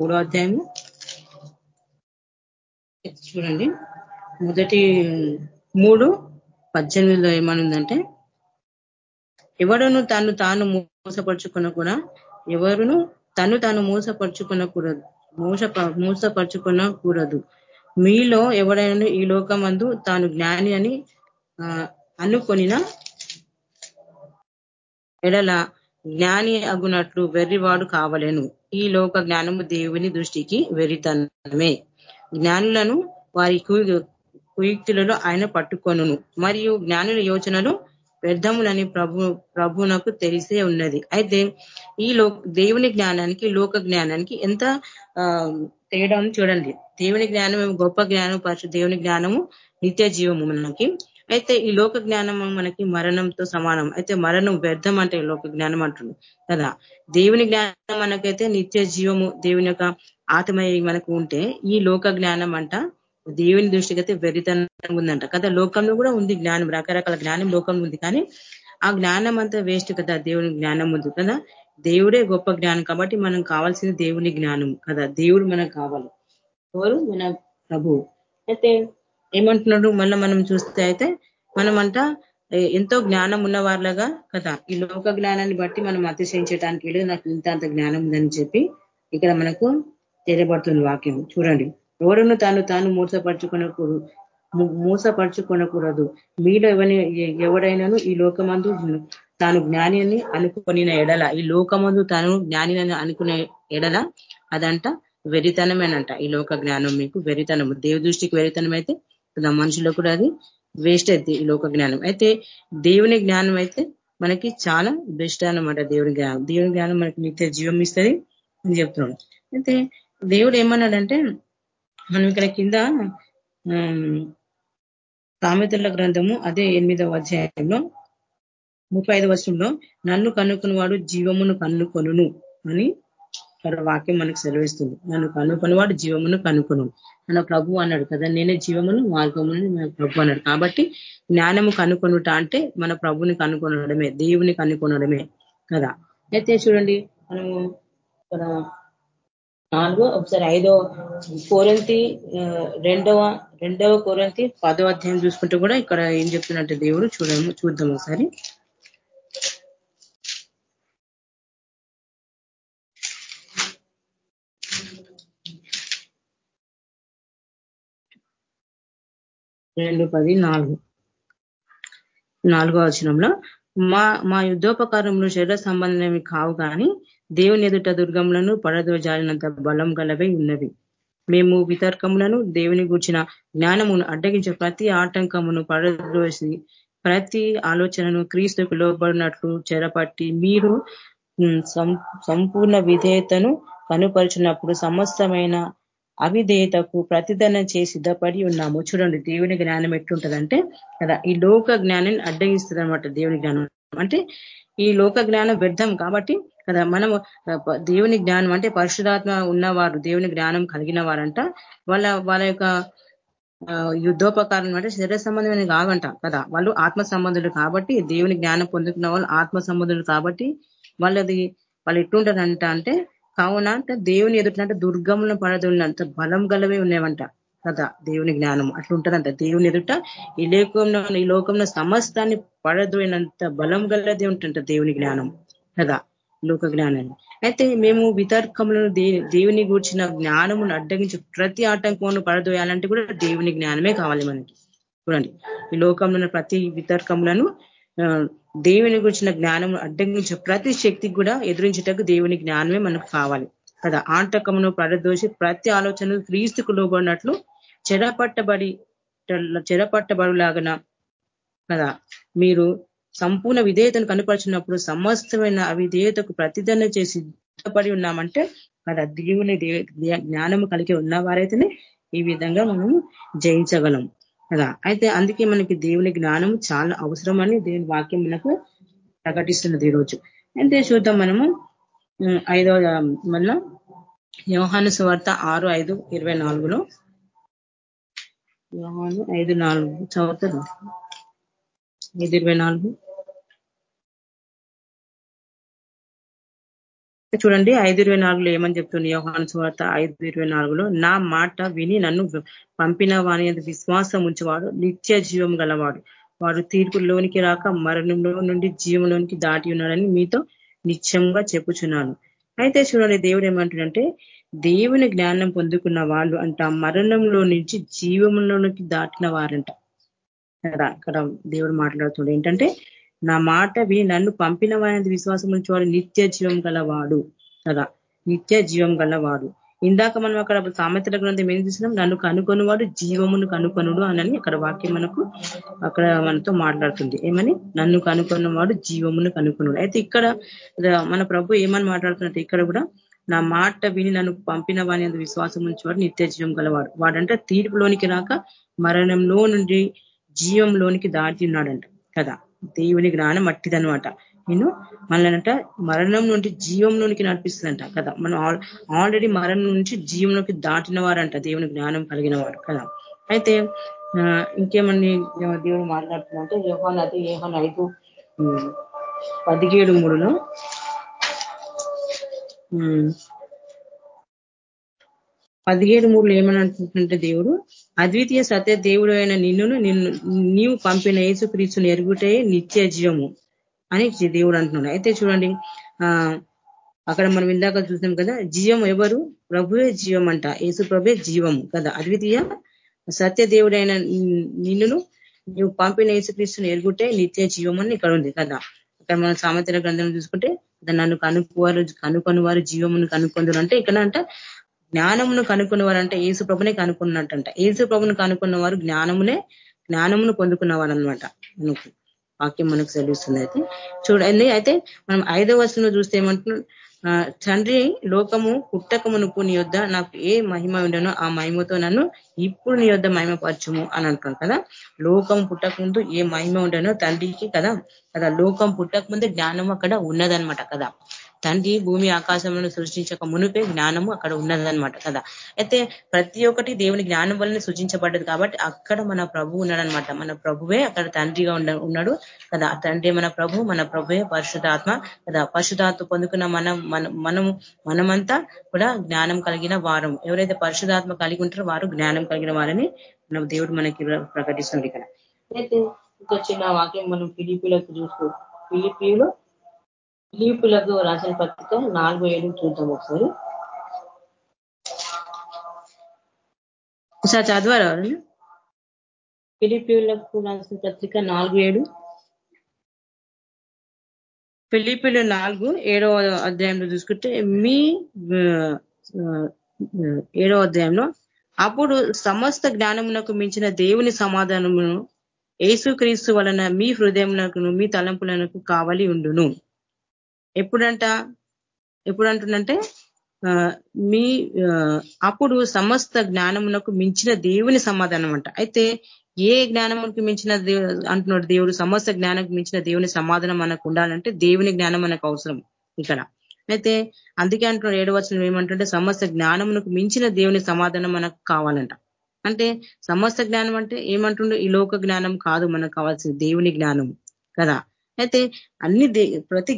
మూడో అధ్యాయము. చూడండి. మొదటి మూడు పద్దెనిమిదిలో ఏమనుందంటే ఎవడును తను తాను మోసపరుచుకున్న కూడా ఎవరును తను తాను మోసపరుచుకునకూడదు. మూస మూసపరుచుకొనకూడదు మీలో ఎవడైనా ఈ లోకమందు తాను జ్ఞాని అని అనుకొనిన ఎడల జ్ఞాని అగునట్లు వెర్రివాడు కావలేను. ఈ లోక జ్ఞానము దేవుని దృష్టికి వెరితనమే జ్ఞానులను వారి కుయుక్తులలో ఆయన పట్టుకొను మరియు జ్ఞానుల యోచనలు వ్యర్థములని ప్రభు ప్రభునకు తెలిసే ఉన్నది. అయితే ఈ లో దేవుని జ్ఞానానికి లోక జ్ఞానానికి ఎంత తేడా చూడండి. దేవుని జ్ఞానం గొప్ప జ్ఞానం పరచు దేవుని జ్ఞానము నిత్య జీవము మనకి అయితే ఈ లోక జ్ఞానము మనకి మరణంతో సమానం. అయితే మరణం వ్యర్థం అంటే లోక జ్ఞానం అంటుంది కదా. దేవుని జ్ఞానం మనకైతే నిత్య జీవము దేవుని యొక్క ఆత్మ మనకు ఉంటే ఈ లోక జ్ఞానం అంట దేవుని దృష్టికి అయితే వెరితనం ఉందంట. కదా లోకంలో కూడా ఉంది జ్ఞానం రకరకాల జ్ఞానం లోకంలో ఉంది. కానీ ఆ జ్ఞానం అంతా వేస్ట్ కదా దేవుని జ్ఞానం ఉంది కదా? దేవుడే గొప్ప జ్ఞానం కాబట్టి మనం కావాల్సిన దేవుని జ్ఞానం కదా? దేవుడు మనకు కావాలి. ఎవరు? మన ప్రభు అయితే ఏమంటున్నాడు? మళ్ళీ మనం చూస్తే అయితే మనమంట ఎంతో జ్ఞానం ఉన్నవారులాగా కదా? ఈ లోక జ్ఞానాన్ని బట్టి మనం అతిశయించడానికి వెళ్ళి నాకు ఇంత అంత జ్ఞానం ఉందని చెప్పి ఇక్కడ మనకు తెలియబడుతుంది వాక్యం. చూడండి. ఎవరును తాను తాను మోసపరుచుకునకూడదు. మోసపరుచుకొనకూడదు. మీలో ఎవరి ఎవడైనాను ఈ లోకమందు తాను జ్ఞాని అని అనుకునిన ఎడల. ఈ లోకమందు తాను జ్ఞాని అని అనుకునే ఎడల అదంట వెరితనమేనంట. ఈ లోక జ్ఞానం మీకు వెరితనము. దేవ దృష్టికి వెరితనం అయితే మనుషులకు కూడా అది వేస్ట్ అయితే ఈ లోక జ్ఞానం. అయితే దేవుని జ్ఞానం అయితే మనకి చాలా బెస్ట్ అనమాట దేవుని జ్ఞానం. దేవుని జ్ఞానం మనకి నిత్య జీవం ఇస్తుంది అని చెప్తున్నాడు. అయితే దేవుడు ఏమన్నాడంటే మనం ఇక్కడ కింద సామెతల గ్రంథము అదే ఎనిమిదవ అధ్యాయంలో ముప్పై ఐదు వర్షంలో నన్ను కనుక్కుని వాడు జీవమును కన్నుకొను అని ఇక్కడ వాక్యం మనకు సెలవిస్తుంది. నన్ను కనుక్కొని వాడు జీవమును కనుక్కొను మన ప్రభు అన్నాడు కదా నేనే జీవమును మార్గమును మన ప్రభు అన్నాడు. కాబట్టి జ్ఞానము కనుకొనుట అంటే మన ప్రభుని కనుక్కొనడమే దేవుని కనుక్కొనడమే కదా. అయితే చూడండి మనము ఇక్కడ నాలుగో ఒకసారి ఐదో కోరంతి రెండవ రెండవ కోరంతి పదో అధ్యాయం చూసుకుంటే కూడా ఇక్కడ ఏం చెప్తున్నట్టు దేవుడు చూడము చూద్దాం ఒకసారి. రెండు పది నాలుగు. నాలుగో వచనంలో మా మా యుద్ధోపకారంలో శరీర సంబంధమైనవి కావు కానీ దేవుని ఎదుట దుర్గములను పడదోజాలినంత బలం గలవై ఉన్నవి. మేము వితర్కములను దేవుని గూర్చిన జ్ఞానమును అడ్డగించే ప్రతి ఆటంకమును పడద్రోసి ప్రతి ఆలోచనను క్రీస్తుకు లోబడినట్లు చెరపట్టి మీరు సంపూర్ణ విధేయతను కనుపరిచినప్పుడు సమస్తమైన అవిధేయతకు ప్రతిదనం చేసి సిద్ధపడి ఉన్నాము. చూడండి దేవుని జ్ఞానం ఎట్లుంటుందంటే కదా ఈ లోక జ్ఞానాన్ని అడ్డగిస్తుంది అనమాట దేవుని జ్ఞానం. అంటే ఈ లోక జ్ఞానం వ్యర్థం కాబట్టి కదా మనము దేవుని జ్ఞానం అంటే పరిశుధాత్మ ఉన్నవారు దేవుని జ్ఞానం కలిగిన వారంట. వాళ్ళ వాళ్ళ యొక్క యుద్ధోపకారం అంటే శరీర సంబంధమైన కావంట కదా. వాళ్ళు ఆత్మ సంబంధులు కాబట్టి దేవుని జ్ఞానం పొందుకున్న వాళ్ళు ఆత్మ సంబంధులు కాబట్టి వాళ్ళది వాళ్ళు ఎట్లుంటారంట అంటే కావున అంటే దేవుని ఎదుటంటే దుర్గములను పడదున్నంత బలం గలవే ఉన్నాయంట కదా దేవుని జ్ఞానం. అట్లుంటదంట దేవుని ఎదుట ఈ లోకంలో ఈ లోకంలో సమస్తాన్ని పడదోయినంత బలం గలదే ఉంటుంట దేవుని జ్ఞానం కదా. లోక జ్ఞానాన్ని అయితే మేము వితర్కములను దేవుని గూర్చిన జ్ఞానమును అడ్డగించి ప్రతి ఆటంకమును పడదోయాలంటే కూడా దేవుని జ్ఞానమే కావాలి మనకి. చూడండి. ఈ లోకంలో ప్రతి వితర్కములను దేవుని గురించిన జ్ఞానం అడ్డగించే ప్రతి శక్తికి కూడా ఎదురించేటకు దేవుని జ్ఞానమే మనకు కావాలి. కదా? ఆంటకమును పడదోసి ప్రతి ఆలోచన క్రీస్తుకు లోబడినట్లు చెరపట్టబడి చెరపట్టబడులాగన కదా? మీరు సంపూర్ణ విధేయతను కనపరిచినప్పుడు సమస్తమైన అవిధేయతకు ప్రతిదన్న చేసి సిద్ధపడి ఉన్నామంటే మరి దేవుని జ్ఞానము కలిగి ఉన్నవారైతేనే ఈ విధంగా మనము జయించగలం. కదా? అయితే అందుకే మనకి దేవుని జ్ఞానం చాలా అవసరమని దేవుని వాక్యం మనకు ప్రకటిస్తున్నది ఈరోజు. అయితే చూద్దాం మనము ఐదో మళ్ళా యోహాను సువార్త ఆరు ఐదు ఇరవై నాలుగులో. యోహాను ఐదు నాలుగు చదువుతుంది ఐదు ఇరవై నాలుగు. చూడండి ఐదు ఇరవై నాలుగులో ఏమని చెప్తుంది యోహాను సువార్త ఐదు ఇరవై నాలుగులో నా మాట విని నన్ను పంపిన వాని విశ్వాసం ఉంచేవాడు నిత్య జీవం గలవాడు. వాడు తీర్పులోనికి రాక మరణంలో నుండి జీవంలోనికి దాటి ఉన్నాడని మీతో నిత్యంగా చెప్పుచున్నాను. అయితే చూడండి దేవుడు ఏమంటుండంటే దేవుని జ్ఞానం పొందుకున్న వాళ్ళు అంట మరణంలో నుంచి జీవంలోనికి దాటిన వారంట. కదా ఇక్కడ దేవుడు మాట్లాడుతున్నాడు. ఏంటంటే నా మాట విని నన్ను పంపిన వారి విశ్వాసం వాడు నిత్య జీవం గలవాడు. కదా నిత్య జీవం గలవాడు. ఇందాక మనం అక్కడ సామెతల గ్రంథం ఏం చూసినాం? నన్ను కనుకొనివాడు జీవమును కనుకొనుడు అనని అక్కడ వాక్యం మనకు అక్కడ మనతో మాట్లాడుతుంది. ఏమని? నన్ను కనుకొన్నవాడు జీవమును కనుకొనుడు అయితే ఇక్కడ మన ప్రభు ఏమని మాట్లాడుతున్నట్టు ఇక్కడ కూడా నా మాట విని నన్ను పంపిన వాని విశ్వాసం ఉంచేవాడు నిత్య జీవం గలవాడు. వాడంటే తీర్పులోనికి రాక మరణంలో నుండి జీవంలోనికి దాటి ఉన్నాడంట. కదా. దేవుని జ్ఞానం మట్టిదనమాట నేను మనల్నంట మరణం నుండి జీవంలోనికి నడిపిస్తుందంట కదా. మనం ఆల్రెడీ మరణం నుంచి జీవంలోకి దాటిన వారంట దేవుని జ్ఞానం కలిగిన వారు కదా. అయితే ఇంకేమని దేవుడు మాట్లాడుతుందంటే యోహాన్ అది యోహాన్ ఐదు పదిహేడు మూడులో పదిహేడు మూడులో ఏమని అంటుంటే దేవుడు అద్వితీయ సత్య దేవుడు అయిన నిన్నును నిన్ను నీవు పంపిన యేసు క్రీస్తుని ఎరుగుటే నిత్య జీవము అని దేవుడు అంటున్నాడు. అయితే చూడండి ఆ అక్కడ మనం ఇందాక చూసినాం కదా జీవం ఎవరు? ప్రభువే జీవం అంట. యేసు ప్రభే జీవము కదా. అద్వితీయ సత్య దేవుడైన నిన్నును నువ్వు పంపిన యేసుక్రీస్తుని ఎరుగుటే నిత్య జీవం అని ఇక్కడ ఉంది కదా. అక్కడ మనం సామెతల గ్రంథం చూసుకుంటే నన్ను కనుక్కోవారు కనుకొని వారు జీవమును కనుక్కొందరు అంటే ఇక్కడ అంట జ్ఞానమును కనుక్కున్న వారంటే ఏసు ప్రభునే కనుక్కున్నట్టంట. ఏసు ప్రభును కనుక్కున్న వారు జ్ఞానమునే జ్ఞానమును పొందుకున్నవారు అనమాట మనకు వాక్యం మనకు తెలుస్తుంది అయితే. చూడండి అయితే మనం ఐదో వర్షంలో చూస్తే ఏమంటున్నాం తండ్రి లోకము పుట్టకమునుకు నీ యొద్ద నాకు ఏ మహిమ ఉండనో ఆ మహిమతో నన్ను ఇప్పుడు నీ యొద్ద మహిమపరచుము అని అంటున్నాను కదా. లోకం పుట్టకముందు ఏ మహిమ ఉండనో తండ్రికి కదా కదా. లోకం పుట్టకముందే జ్ఞానం అక్కడ ఉన్నదనమాట కదా. తండ్రి భూమి ఆకాశంలో సృష్టించక మునిపే జ్ఞానము అక్కడ ఉన్నదనమాట కదా. అయితే ప్రతి ఒక్కటి దేవుని జ్ఞానం వల్లనే సృష్టించబడ్డది కాబట్టి అక్కడ మన ప్రభు ఉన్నాడనమాట మన ప్రభువే అక్కడ తండ్రిగా ఉన్నాడు కదా. తండ్రి మన ప్రభు మన ప్రభువే పరిశుధాత్మ కదా. పరిశుధాత్మ పొందుకున్న మనం మనము మనమంతా కూడా జ్ఞానం కలిగిన వారం ఎవరైతే పరిశుధాత్మ కలిగి ఉంటారో వారు జ్ఞానం కలిగిన వారని మన దేవుడు మనకి ప్రకటిస్తుంది ఇక్కడ. అయితే ఇంకొచ్చిన వాక్యం మనం పిలిపిలకు చూస్తూ పిలిపిలో ఫిలిపులకు రాసిన పత్రిక నాలుగు ఏడు చూద్దాం ఒకసారి. ఒకసారి చదవారు ఫిలిపిలకు రాసిన పత్రిక నాలుగు ఏడు. ఫిలిపిలు నాలుగు ఏడవ అధ్యాయంలో చూసుకుంటే మీ ఏడవ అధ్యాయంలో అప్పుడు సమస్త జ్ఞానమునకు మించిన దేవుని సమాధానమును ఏసుక్రీస్తు వలన మీ హృదయములకు మీ తలంపులకు కావలి ఉండును. ఎప్పుడంట ఎప్పుడు అంటుండంటే మీ అప్పుడు సమస్త జ్ఞానమునకు మించిన దేవుని సమాధానం అంట అయితే ఏ జ్ఞానమునికి మించిన అంటున్నాడు దేవుడు? సమస్త జ్ఞానం మించిన దేవుని సమాధానం మనకు ఉండాలంటే దేవుని జ్ఞానం మనకు అవసరం ఇక్కడ. అయితే అందుకే అంటున్నాడు ఏడు వచ్చిన ఏమంటుంటే సమస్త జ్ఞానమునకు మించిన దేవుని సమాధానం మనకు కావాలంట. అంటే సమస్త జ్ఞానం అంటే ఏమంటుండో? ఈ లోక జ్ఞానం కాదు మనకు కావాల్సింది దేవుని జ్ఞానం కదా. అయితే అన్ని ప్రతి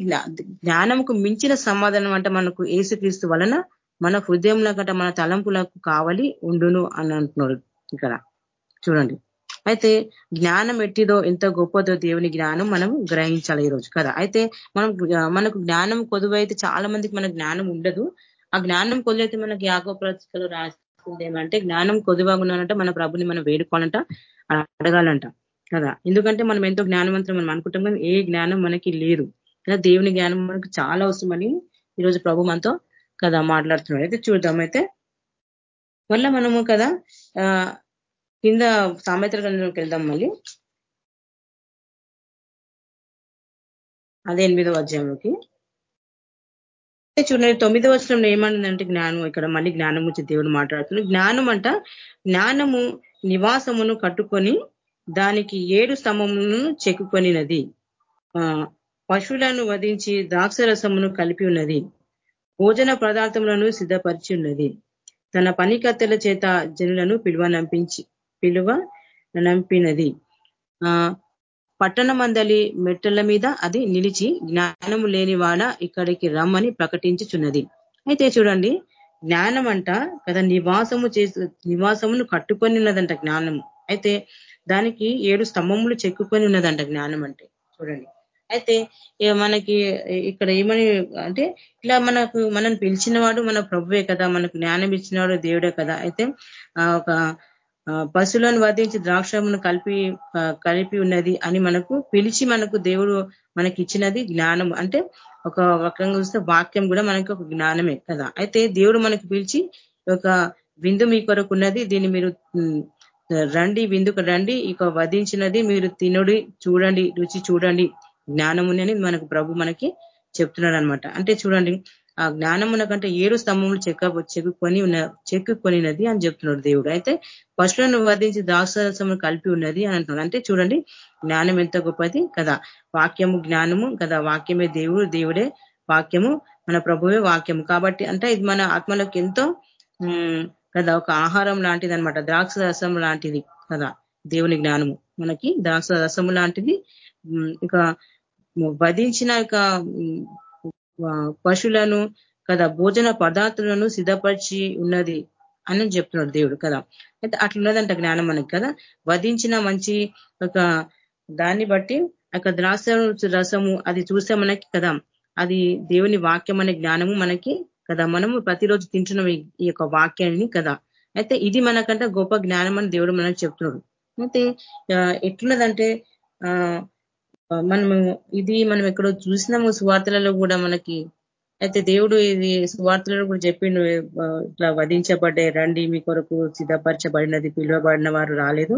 జ్ఞానంకు మించిన సమాధానం అంటే మనకు ఏసుక్రీస్తు వలన మన హృదయంలో గట మన తలంపులకు కావాలి ఉండును అని అంటున్నాడు ఇక్కడ. చూడండి. అయితే జ్ఞానం ఎట్టిదో ఎంత గొప్పదో దేవుని జ్ఞానం మనం గ్రహించాలి ఈరోజు కదా. అయితే మనం మనకు జ్ఞానం కొదువైతే చాలా మందికి మన జ్ఞానం ఉండదు. ఆ జ్ఞానం కొదువైతే మనకి యాగోప్రతికలు రాస్తుంది ఏమంటే జ్ఞానం కొదువగా మన ప్రభుని మనం వేడుకోవాలంట అడగాలంట. కదా? ఎందుకంటే మనం ఎంతో జ్ఞానవంతులు మనం అనుకుంటాం కానీ ఏ జ్ఞానం మనకి లేదు. కదా? దేవుని జ్ఞానం మనకు చాలా అవసరమని ఈరోజు ప్రభు మనతో కదా మాట్లాడుతున్నాడు. అయితే చూద్దాం అయితే. మళ్ళీ మనము కదా కింద సామెత్ర గ్రంథంలోకి వెళ్దాం మళ్ళీ. అదే ఎనిమిదో అధ్యాయంలోకి. చూడండి తొమ్మిదో వచనంలో ఏమంటుందంటే జ్ఞానం ఇక్కడ మళ్ళీ జ్ఞానం గురించి దేవుడు మాట్లాడుతున్నాడు. జ్ఞానం అంట జ్ఞానము నివాసమును కట్టుకొని దానికి ఏడు స్తంభములను చెక్కుకొనినది. పశువులను వధించి ద్రాక్షరసమును కలిపి ఉన్నది. భోజన పదార్థములను సిద్ధపరిచి ఉన్నది. తన పనికత్తెల చేత జనులను పిలువ నంపించి పిలువ నంపినది. పట్టణ మందలి మెట్టల మీద అది నిలిచి జ్ఞానము లేనివాడ ఇక్కడికి రమ్మని ప్రకటించుచున్నది. అయితే చూడండి జ్ఞానం అంట కదా నివాసము చేసి నివాసమును కట్టుకొని ఉన్నదంట జ్ఞానము. అయితే దానికి ఏడు స్తంభములు చెక్కుకొని ఉన్నదంట జ్ఞానం అంటే. చూడండి. అయితే మనకి ఇక్కడ ఏమని అంటే ఇట్లా మనకు మనం పిలిచిన వాడు మన ప్రభువే కదా మనకు జ్ఞానం ఇచ్చినవాడు దేవుడే కదా. అయితే ఒక పశువులను వధించి ద్రాక్షమును కలిపి కలిపి ఉన్నది అని మనకు పిలిచి మనకు దేవుడు మనకి ఇచ్చినది జ్ఞానం. అంటే ఒక రకంగా చూస్తే వాక్యం కూడా మనకి ఒక జ్ఞానమే కదా. అయితే దేవుడు మనకు పిలిచి ఒక విందు మీ కొరకు ఉన్నది దీన్ని మీరు రండి విందుకు రండి. ఇక వధించినది మీరు తినుడి చూడండి రుచి చూడండి. జ్ఞానముని మనకు ప్రభు మనకి చెప్తున్నాడు అనమాట అంటే చూడండి ఆ జ్ఞానమునకంటే ఏడు స్తంభములు చెక్క చెక్కుకొని ఉన్న చెక్కుకొనినది అని చెప్తున్నాడు దేవుడు. అయితే పశువులను వధించి దాసరసము కలిపి ఉన్నది అని అంటున్నాడు. అంటే చూడండి జ్ఞానం ఎంత గొప్పది కదా. వాక్యము జ్ఞానము కదా. వాక్యమే దేవుడు దేవుడే వాక్యము మన ప్రభువే వాక్యము. కాబట్టి అంటే ఇది మన ఆత్మలకు ఎంతో కదా ఒక ఆహారం లాంటిది అనమాట ద్రాక్ష రసం లాంటిది కదా దేవుని జ్ఞానము. మనకి ద్రాక్ష రసము లాంటిది ఇక వధించిన పశువులను కదా భోజన పదార్థాలను సిద్ధపరిచి ఉన్నది అని చెప్తున్నాడు దేవుడు కదా. అయితే అట్లున్నదంట జ్ఞానం మనకి కదా. వధించిన మంచి ఒక దాన్ని బట్టి ఒక ద్రాక్ష రసము అది చూస్తే మనకి కదా అది దేవుని వాక్యం అనే జ్ఞానము మనకి కదా మనము ప్రతిరోజు తింటున్నాం ఈ యొక్క వాక్యాన్ని కదా. అయితే ఇది మనకంటే గొప్ప జ్ఞానం అని దేవుడు మనకు చెప్తున్నాడు. అయితే ఎట్లున్నదంటే మనము ఇది మనం ఎక్కడో చూసినాము సువార్తలలో కూడా మనకి. అయితే దేవుడు ఇది సువార్తలలో కూడా చెప్పిండు ఇట్లా వధించబడ్డే రండి మీ కొరకు సిద్ధపరచబడినది పిలువబడిన వారు రాలేదు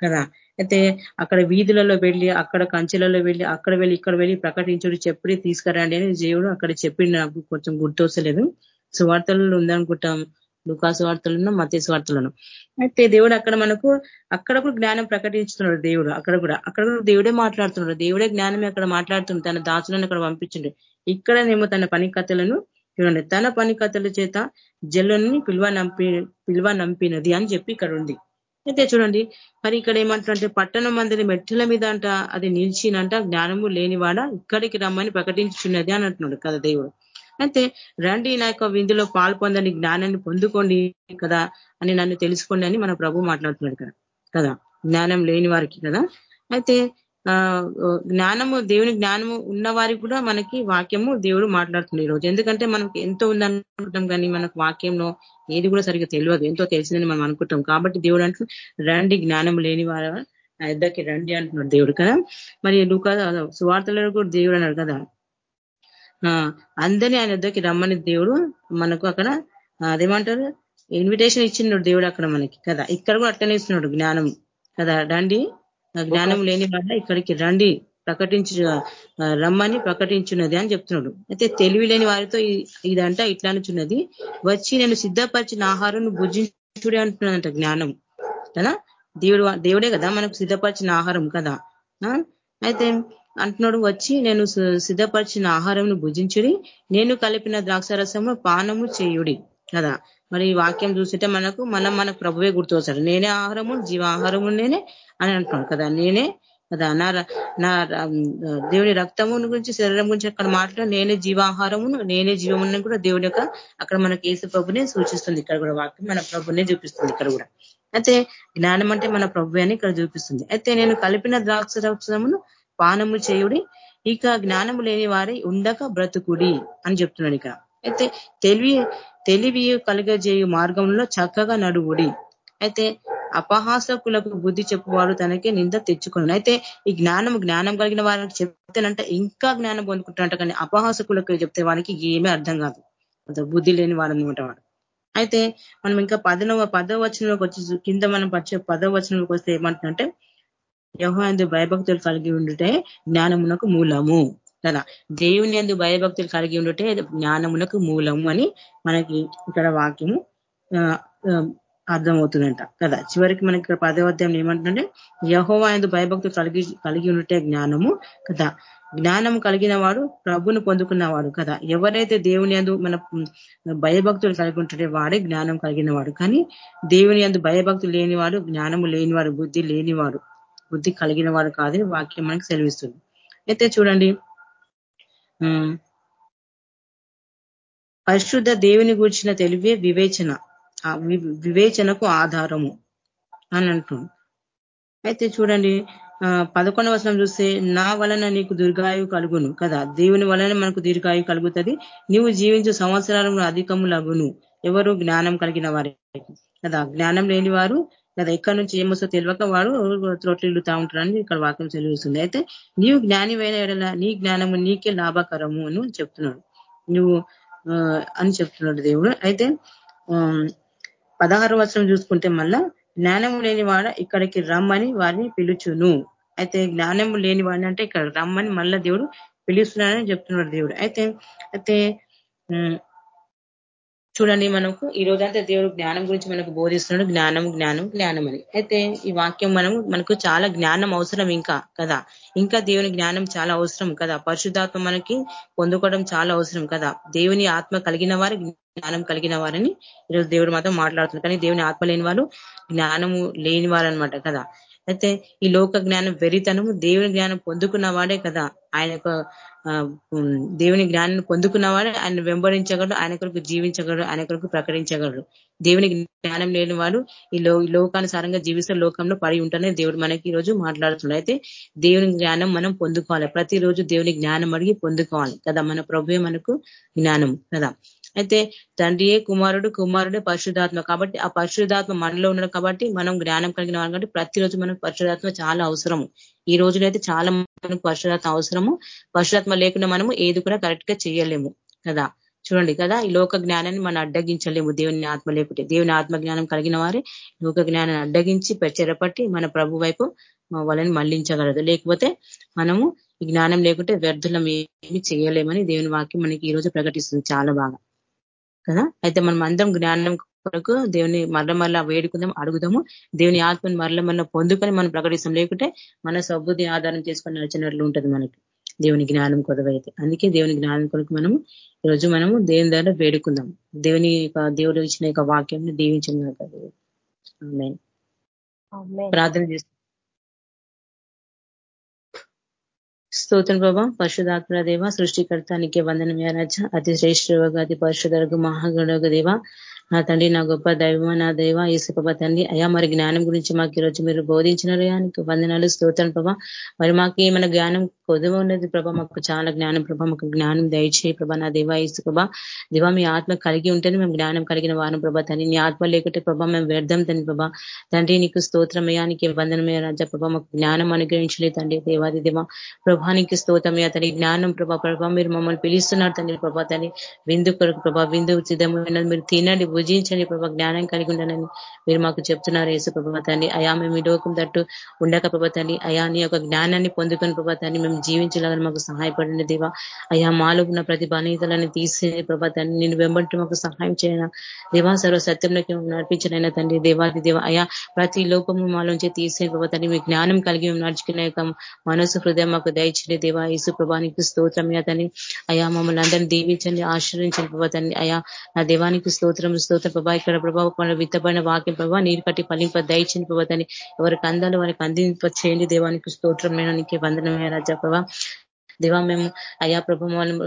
కదా. అయితే అక్కడ వీధులలో వెళ్ళి అక్కడ కంచెలలో వెళ్ళి అక్కడ వెళ్ళి ఇక్కడ వెళ్ళి ప్రకటించుడు చెప్పి తీసుకురండి అని దేవుడు అక్కడ చెప్పిండు. నాకు కొంచెం గుర్తొస్తలేదు. సువార్తలు ఉందనుకుంటాం. లుకాసు వార్తలను మతేసు వార్తలను. అయితే దేవుడు అక్కడ మనకు అక్కడ కూడా జ్ఞానం ప్రకటించుతున్నాడు దేవుడు. అక్కడ కూడా అక్కడ కూడా దేవుడే మాట్లాడుతున్నాడు. దేవుడే జ్ఞానమే అక్కడ మాట్లాడుతుంది తన దాచులను అక్కడ పంపించండి. ఇక్కడనేమో తన పని కథలను చూడండి. తన పని కథల చేత జల్లుని పిలువ నంపి పిలువ నంపినది అని చెప్పి ఇక్కడ ఉంది. అయితే చూడండి మరి ఇక్కడ ఏమంటారంటే పట్టణం మందిని మెట్టుల మీద అంట అది నిలిచినంట జ్ఞానము లేనివాడ ఇక్కడికి రమ్మని ప్రకటించున్నది అని అంటున్నాడు కదా దేవుడు. అయితే రండి నా యొక్క విందులో పాల్పొందని జ్ఞానాన్ని పొందుకోండి కదా అని నన్ను తెలుసుకోండి అని మన ప్రభు మాట్లాడుతున్నాడు కదా కదా. జ్ఞానం లేని వారికి కదా. అయితే జ్ఞానము దేవుని జ్ఞానము ఉన్న వారికి కూడా మనకి వాక్యము దేవుడు మాట్లాడుతుంది ఈరోజు ఎందుకంటే మనకు ఎంతో ఉందనుకుంటాం కానీ మనకు వాక్యంలో ఏది కూడా సరిగ్గా తెలియదు. ఎంతో తెలిసిందని మనం అనుకుంటాం. కాబట్టి దేవుడు అంటూ రండి జ్ఞానం లేని వారు నా ఇద్దరికి రండి అంటున్నాడు దేవుడు కదా? మరి లుక సువార్తలను కూడా దేవుడు అన్నాడు కదా? అందరినీ ఆయన ఇద్దరికి రమ్మని దేవుడు మనకు అక్కడ అదేమంటారు? ఇన్విటేషన్ ఇచ్చినాడు దేవుడు అక్కడ మనకి కదా? ఇక్కడ కూడా అట్లనే ఇస్తున్నాడు జ్ఞానం కదా? రండి. జ్ఞానం లేని వాళ్ళ ఇక్కడికి రండి. ప్రకటించు రమ్మని ప్రకటించున్నది అని చెప్తున్నాడు. అయితే తెలివి లేని వారితో ఇదంట ఇట్లా అనుచున్నది. వచ్చి నేను సిద్ధపరిచిన ఆహారం భుజించుడే అంటున్నదంట జ్ఞానం. కదా? దేవుడు దేవుడే కదా మనకు సిద్ధపరిచిన ఆహారం కదా? అయితే అంటున్నాడు వచ్చి నేను సిద్ధపరిచిన ఆహారంను భుజించుడి. నేను కలిపిన ద్రాక్షరసము పానము చేయుడి. కదా? మరి ఈ వాక్యం చూసితే మనకు మనం మన ప్రభువే గుర్తొస్తాడు నేనే ఆహారము జీవాహారము నేనే అని అంటున్నాడు కదా? నేనే కదా? నా నా దేవుని రక్తము గురించి శరీరం గురించి అక్కడ మాట్లాడు నేనే జీవాహారమును నేనే జీవమును కూడా దేవుని యొక్క అక్కడ మనకి ఏసు ప్రభునే సూచిస్తుంది. ఇక్కడ కూడా వాక్యం మన ప్రభునే చూపిస్తుంది ఇక్కడ కూడా. అయితే జ్ఞానం అంటే మన ప్రభు అని ఇక్కడ చూపిస్తుంది. అయితే నేను కలిపిన ద్రాక్ష రక్షమును పానము చేయుడి ఇక జ్ఞానము లేని వారి ఉండక బ్రతుకుడి అని చెప్తున్నాడు ఇక్కడ. అయితే తెలివి తెలివి కలిగజేయు మార్గంలో చక్కగా నడువుడి. అయితే అపహాసకులకు బుద్ధి చెప్పువాడు తనకే నింద తెచ్చుకున్నాడు అయితే ఈ జ్ఞానం జ్ఞానం కలిగిన వారికి చెప్తేనంట ఇంకా జ్ఞానం పొందుకుంటాడంట కానీ అపహాసకులకు చెప్తే వానికి ఏమీ అర్థం కాదు. బుద్ధి లేని వాడు అనమాట వాడు అయితే మనం ఇంకా పదనవ పదవ వచనంలోకి వచ్చి కింద మనం పచ్చే పదవ వచనంలోకి వస్తే ఏమంటుందంటే యహోందు భయభక్తులు కలిగి ఉండుటే జ్ఞానమునకు మూలము. కదా దేవుని ఎందు భయభక్తులు కలిగి ఉండుటే జ్ఞానమునకు మూలము అని మనకి ఇక్కడ వాక్యము అర్థమవుతుందంట కదా. చివరికి మనకి ఇక్కడ పదవాధ్యాయం ఏమంటుందంటే యహోవా ఎందు భయభక్తులు కలిగి కలిగి ఉంటే జ్ఞానము కదా. జ్ఞానం కలిగిన వాడు ప్రభును పొందుకున్నవాడు కదా. ఎవరైతే దేవుని అందు మన భయభక్తులు కలిగి ఉంటుంటే వాడే జ్ఞానం కలిగిన వాడు కానీ దేవుని అందు భయభక్తులు లేనివాడు జ్ఞానము లేనివాడు బుద్ధి లేనివాడు బుద్ధి కలిగిన వాడు కాదని వాక్యం మనకి సెలవిస్తుంది. అయితే చూడండి పరిశుద్ధ దేవుని గురించిన తెలివే వివేచన. వివేచనకు ఆధారము అని అంటుంది. అయితే చూడండి పదకొండవ వచనం చూస్తే నా వలన నీకు దీర్ఘాయువు కలుగును కదా. దేవుని వలన మనకు దీర్ఘాయు కలుగుతుంది. నీవు జీవించే సంవత్సరాలు అధికము లగును ఎవరు జ్ఞానం కలిగిన వారికి కదా. జ్ఞానం లేని వారు కదా ఎక్కడి నుంచి ఏమొస్తో తెలియక వాడు త్రోట్లిల్లుతా ఉంటారని ఇక్కడ వాక్యం చెల్లిస్తుంది అయితే నీవు జ్ఞానివైన ఎడల నీ జ్ఞానము నీకే లాభకరము అని చెప్తున్నాడు. నువ్వు అని చెప్తున్నాడు దేవుడు. అయితే పదహారు వర్షం చూసుకుంటే మళ్ళా జ్ఞానము లేని వాడ ఇక్కడికి రమ్మని వారిని పిలుచును. అయితే జ్ఞానము లేని వాడిని అంటే ఇక్కడ రమ్మని మళ్ళా దేవుడు పిలుస్తున్నాడని చెప్తున్నాడు దేవుడు. అయితే అయితే చూడండి మనకు ఈ రోజంతా దేవుడు జ్ఞానం గురించి మనకు బోధిస్తున్నాడు. జ్ఞానం జ్ఞానం జ్ఞానం అని. అయితే ఈ వాక్యం మనము మనకు చాలా జ్ఞానం అవసరం ఇంకా కదా? ఇంకా దేవుని జ్ఞానం చాలా అవసరం కదా? పరిశుద్ధాత్మ మనకి పొందుకోవడం చాలా అవసరం కదా? దేవుని ఆత్మ కలిగిన వారు జ్ఞానం కలిగిన వారని ఈరోజు దేవుడు మాత్రం మాట్లాడుతున్నారు. కానీ దేవుని ఆత్మ లేని వారు జ్ఞానము లేని వారనమాట కదా? అయితే ఈ లోక జ్ఞానం వెరితనము దేవుని జ్ఞానం పొందుకున్న వాడే కదా. ఆయన యొక్క దేవుని జ్ఞానం పొందుకున్నవాడే ఆయన వెంబడించగలడు ఆయన కొరకు జీవించగలడు ఆయన కొరకు ప్రకటించగలడు. దేవుని జ్ఞానం లేని వాడు ఈ లోకానుసారంగా జీవిస్తే లోకంలో పడి ఉంటానే దేవుడు మనకి ఈరోజు మాట్లాడుతున్నాడు. అయితే దేవుని జ్ఞానం మనం పొందుకోవాలి. ప్రతిరోజు దేవుని జ్ఞానం అడిగి పొందుకోవాలి కదా. మన ప్రభువే మనకు జ్ఞానం కదా. అయితే తండ్రియే కుమారుడు కుమారుడే పరిశుధాత్మ కాబట్టి ఆ పరిశుధాత్మ మనలో ఉన్నాడు కాబట్టి మనం జ్ఞానం కలిగిన వాళ్ళు కాబట్టి ప్రతిరోజు మనకు పరిశుధాత్మ చాలా అవసరము. ఈ రోజునైతే చాలా మనకు పరిశుధాత్మ అవసరము. పరిశుధాత్మ లేకుండా మనము ఏది కూడా కరెక్ట్గా చేయలేము కదా? చూడండి కదా ఈ లోక జ్ఞానాన్ని మనం అడ్డగించలేము దేవుని ఆత్మ లేకుంటే. దేవుని ఆత్మ జ్ఞానం కలిగిన వారే లోక జ్ఞానాన్ని అడ్డగించి చెరపట్టి మన ప్రభు వైపు వాళ్ళని మళ్ళించగలదు లేకపోతే మనము ఈ జ్ఞానం లేకుంటే వ్యర్థులం ఏమి చేయలేమని దేవుని వాక్యం మనకి ఈ రోజు ప్రకటిస్తుంది చాలా బాగా. కదా? అయితే మనం అందరం జ్ఞానం కొరకు దేవుని మరల మరల వేడుకుందాం అడుగుదాము. దేవుని ఆత్మని మరల మరల పొందుకొని మనం ప్రకటిస్తాం. లేకుంటే మన సబ్బుద్ధి ఆధారం చేసుకొని నడిచినట్లు ఉంటుంది మనకి. దేవుని జ్ఞానం కొదవైతే అందుకే దేవుని జ్ఞానం కొరకు మనము ఈరోజు మనము దేవుని ద్వారా వేడుకుందాం. దేవుని దేవుడు ఇచ్చిన యొక్క వాక్యాన్ని దీవించిన ప్రార్థన చేస్తాం. స్తోత్రం ప్రభా. పరిశుధాత్మ దేవ సృష్టికర్తానికి వందనమయ రాజ అతి శ్రేష్ఠగా అతి పరిశుధరకు మహాగణోగ దేవ. నా తండ్రి నా గొప్ప దైవ నా దైవ ఈసుప తండ్రి అయ్యా మరి జ్ఞానం గురించి మాకు ఈరోజు మీరు బోధించిన నీకు వందనాలు స్తోత్రం ప్రభా. మరి మాకు ఏమైనా జ్ఞానం కొద్దిగా ఉన్నది ప్రభా మాకు చాలా జ్ఞానం ప్రభా మాకు జ్ఞానం దయచేయి ప్రభా నా దేవ ఈసు ప్రభా. మీ ఆత్మ కలిగి ఉంటేనే మేము జ్ఞానం కలిగిన వారం ప్రభా తండ్రి. నీ ఆత్మ లేకుంటే ప్రభా మేము వ్యర్థం తండ్రి ప్రభా. తండ్రి నీకు స్తోత్రమయ్యా నీకు వందనమయ్య రాజా ప్రభా మాకు జ్ఞానం అనుగ్రహించలే తండ్రి దేవాది దేవ. ప్రభానికి స్తోత్రమయ్యా తండ్రి. జ్ఞానం ప్రభా ప్రభా మీరు మమ్మల్ని పిలుస్తున్నారు తండ్రి ప్రభా తండ్రి. విందు కొరకు ప్రభా విందు సిద్ధమైన మీరు తినండి భుజించండి ప్రభా జ్ఞానం కలిగి ఉండనని మీరు మాకు చెప్తున్నారు యేసు ప్రభా తండ్రి. అయా మేము ఈ లోకం తట్టు ఉండక ప్రభా తండ్రి. అయా నీ యొక్క జ్ఞానాన్ని పొందుకుని ప్రభా తండ్రి మేము జీవించలాగా మాకు సహాయపడండి దేవా. అయా మాలో ఉన్న ప్రతి బలీతలను తీసే ప్రభా తండ్రి. నేను వెంబడి మాకు సహాయం చేయన దేవా సర్వ సత్యంలోకి నడిపించనైనా తండ్రి. దేవాది దేవ అయా ప్రతి లోపము మాలోంచి తీసే ప్రభా తండ్రి. మీ జ్ఞానం కలిగి మేము యొక్క మనసు హృదయం మాకు దయచండి దేవా. యేసు ప్రభానికి స్తోత్రం తండ్రి. అయా మమ్మల్ని అందరినీ దీవించండి ఆశ్రయించండి ప్రభా తండ్రి. అయా నా దేవానికి స్తోత్రం స్తోత్ర ప్రభా. ఇక్కడ ప్రభావ విత్తబడిన వాక్యం ప్రభావ నీరు కట్టి ఫలింప దయచింది ప్రభావని ఎవరికి అందాలో వారికి అందింప చేయండి దేవానికి నేను నీకే వందనమే రాజా ప్రభా. దివా మేము అయ్యా ప్రభ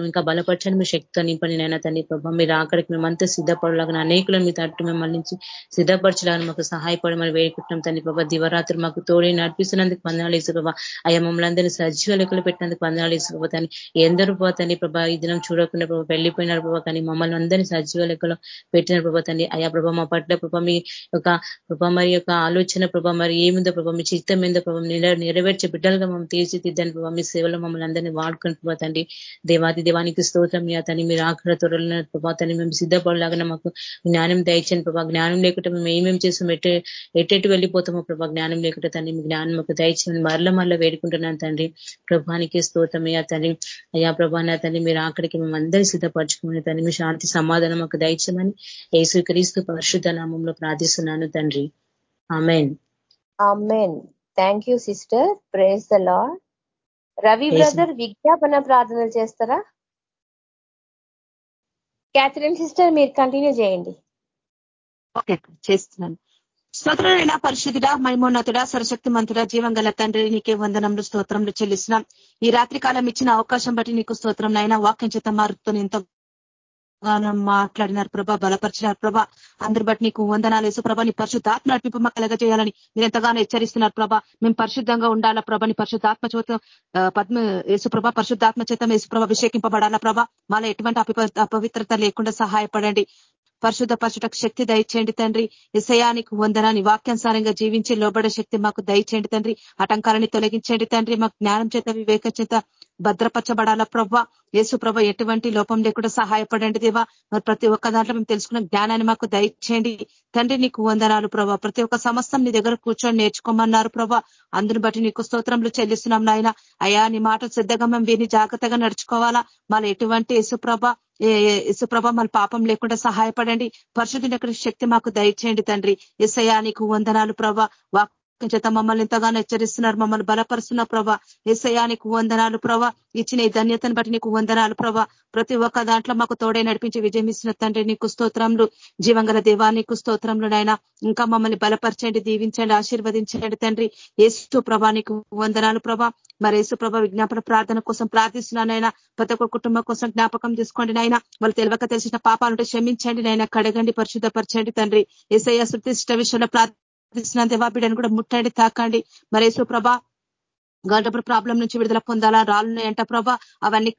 ఇంకా బలపరచండి మీ శక్తితో నింపని నైనా తండ్రి ప్రభా. మీరు ఆఖరికి మేమంతా సిద్ధపడలాగా అనేకులను మీ తట్టు మిమ్మల్ని నుంచి సిద్ధపరచడానికి మాకు సహాయపడమని వేడుకుంటున్నాం తండ్రి ప్రభా. దివరాత్రి మాకు తోడే నడిపిస్తున్నందుకు వందనాలు ఇసు ప్రభా. అయ్యా మమ్మల్ని అందరినీ సజీవ లెక్కలు పెట్టినందుకు వందనాలు వేసు ప్రభా ఎందరూ పోతండి ప్రభా ఈ దినం చూడకుండా ప్రభావ వెళ్ళిపోయినారు ప్రభా కానీ మమ్మల్ని అందరినీ సజీవ లెక్కలో పెట్టిన ప్రభా తండ్రి. అయా ప్రభా మా పట్ల ప్రభా మీ యొక్క ప్రభా మరి యొక్క ఆలోచన ప్రభా మరి ఏముందో ప్రభా మీ చిత్తం ఏందో ప్రభా నెరవేర్చే బిడ్డలుగా మమ్మల్ని తీర్చిదిద్దాను ప్రభా. మీ సేవలో మమ్మల్ని అందరినీ వాడుకొని పోతండి. దేవాది దేవానికి స్తోత్రం తని మీరు ఆఖర త్వరలో ప్రభాతాన్ని మేము సిద్ధపడలాగా మాకు జ్ఞానం దయచండి ప్రభా. జ్ఞానం లేకుంటే మేము ఏమేమి చేస్తాం? ఎట్టే ఎట్టెట్టు వెళ్ళిపోతామో ప్రభా. జ్ఞానం లేకుంటే తండ్రి మీ జ్ఞానం మాకు దయచండి మరల మరల వేడుకుంటున్నాను తండ్రి. ప్రభానికి స్తోత్రం అయ్యా తండ్రి అయ్యా ప్రభాని తండ్రి మీరు ఆఖరికి మేము అందరూ సిద్ధపరచుకునే తండ్రి మీ శాంతి సమాధానం మాకు దయచమని యేసుక్రీస్తు పరిశుద్ధ నామంలో ప్రార్థిస్తున్నాను తండ్రి. Amen. Amen. Thank you sister. Praise the Lord Ravi brother విజ్ఞాపన ప్రార్థనలు చేస్తారా? క్యాథరిన్ సిస్టర్ మీరు కంటిన్యూ చేయండి. ఓకే చేస్తున్నాను. స్తోత్రుడైన పరిశుద్ధుడ మైమోన్నతుడ సరశక్తి మంతుడ జీవంగల తండ్రి నీకే వందనంలో స్తోత్రంలో చెల్లిస్తున్నాం. ఈ రాత్రి కాలం ఇచ్చిన అవకాశం బట్టి నీకు స్తోత్రం నైనా వాక్యం చేత మారుతో ఎంతో మాట్లాడినారు ప్రభా బలపరిచినారు ప్రభా. అందరి బట్టి నీకు వందనాలు వేసు ప్రభా. నీ పరిశుద్ధాత్మ నడిపింపు మాకు కలగ చేయాలని మీరు ఎంతగానో హెచ్చరిస్తున్నారు ప్రభా. మేము పరిశుద్ధంగా ఉండాలా ప్రభా? నీ పరిశుద్ధాత్మ చేత పద్మ యేసుప్రభ పరిశుద్ధాత్మ చేత యేసుప్రభ అభిషేకింపబడాలా ప్రభా? మాలో ఎటువంటి అపవిత్రత లేకుండా సహాయపడండి. పరిశుద్ధ పరచుటకు శక్తి దయచేయండి తండ్రి. ఇసయానికి వందనాన్ని వాక్యానుసారంగా జీవించి లోబడే శక్తి మాకు దయచేయండి తండ్రి. ఆటంకాలని తొలగించండి తండ్రి. మాకు జ్ఞానం చేత వివేక చేత భద్రపరచబడాలా ప్రభ యేసు ప్రభ ఎటువంటి లోపం లేకుండా సహాయపడండి దేవా. మరి ప్రతి ఒక్క దాంట్లో మేము తెలుసుకున్న జ్ఞానాన్ని మాకు దయచేయండి. తండ్రి నీకు వందనాలు ప్రభా ప్రతి ఒక్క సమస్తం నీ దగ్గర కూర్చొని నేర్చుకోమన్నారు ప్రభ అందుని బట్టి నీకు స్తోత్రంలో చెల్లిస్తున్నాం నాయన. అయా నీ మాట శ్రద్ధగా మేము విని జాగ్రత్తగా నడుచుకోవాలా? మళ్ళీ ఎటువంటి యేసుప్రభ యేసుప్రభ మన పాపం లేకుండా సహాయపడండి. పరిశుద్ధి శక్తి మాకు దయచేయండి తండ్రి. ఎస్ఐయా నీకు వందనాలు ప్రభా చేత మమ్మల్ని ఎంతగానో హెచ్చరిస్తున్నారు. మమ్మల్ని బలపరుస్తున్న ప్రభా ఎసయానికి వందనాలు ప్రభా. ఇచ్చిన ఈ ధన్యతను బట్టి నీకు వందనాలు ప్రభా. ప్రతి ఒక్క దాంట్లో మాకు తోడే నడిపించి విజయం ఇస్తున్న తండ్రి నీకు స్తోత్రంలు జీవంగల దేవా నీకు స్తోత్రంలో నాయన. ఇంకా మమ్మల్ని బలపరచండి దీవించండి ఆశీర్వదించండి తండ్రి. ఏసు ప్రభా నీకు వందనాలు ప్రభా. మరి యేసు ప్రభా విజ్ఞాపన ప్రార్థన కోసం ప్రార్థిస్తున్నానైనా ప్రతి ఒక్క కుటుంబం కోసం జ్ఞాపకం తీసుకోండి నాయన. వాళ్ళు తెలియక తెలిసిన పాపాలుంటే క్షమించండి నైనా కడగండి పరిశుద్ధపరచండి తండ్రి. ఏసయ్య శృతిష్ట విషయంలో ప్రార్థిస్తున్న దేవా బిడ్డను కూడా ముట్టండి తాకండి. మరి ప్రభ ప్రభా గంటప్పుడు ప్రాబ్లం నుంచి విడుదల పొందాలా రాళ్ళున్నాయంట ప్రభా. అవన్నీ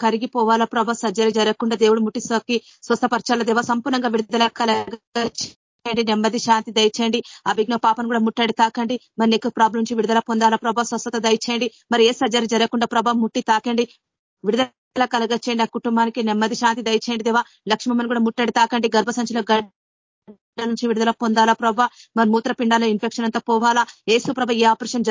కరిగిపోవాలా ప్రభా. సర్జరీ జరగకుండా దేవుడు ముట్టి సోకి స్వస్థపరచాల దేవ. సంపూర్ణంగా విడుదల కలగండి నెమ్మది శాంతి దయచేయండి. ఆ విఘ్న పాపను కూడా ముట్టడి తాకండి. మరి నీకు ప్రాబ్లం నుంచి విడుదల పొందాలా ప్రభా. స్వస్థత దయచేయండి. మరి ఏ సర్జరీ జరగకుండా ప్రభా ముట్టి తాకండి. విడుదల కలగచ్చేయండి ఆ కుటుంబానికి. నెమ్మది శాంతి దయచేయండి దేవా. లక్ష్మమ్మని కూడా ముట్టడి తాకండి. గర్భసంచిలో నుంచి విడుదల పొందాలా ప్రభా? మరి మూత్రపిండాల ఇన్ఫెక్షన్ అంతా పోవాలా? ఏసు ప్రభ ఈ ఆపరేషన్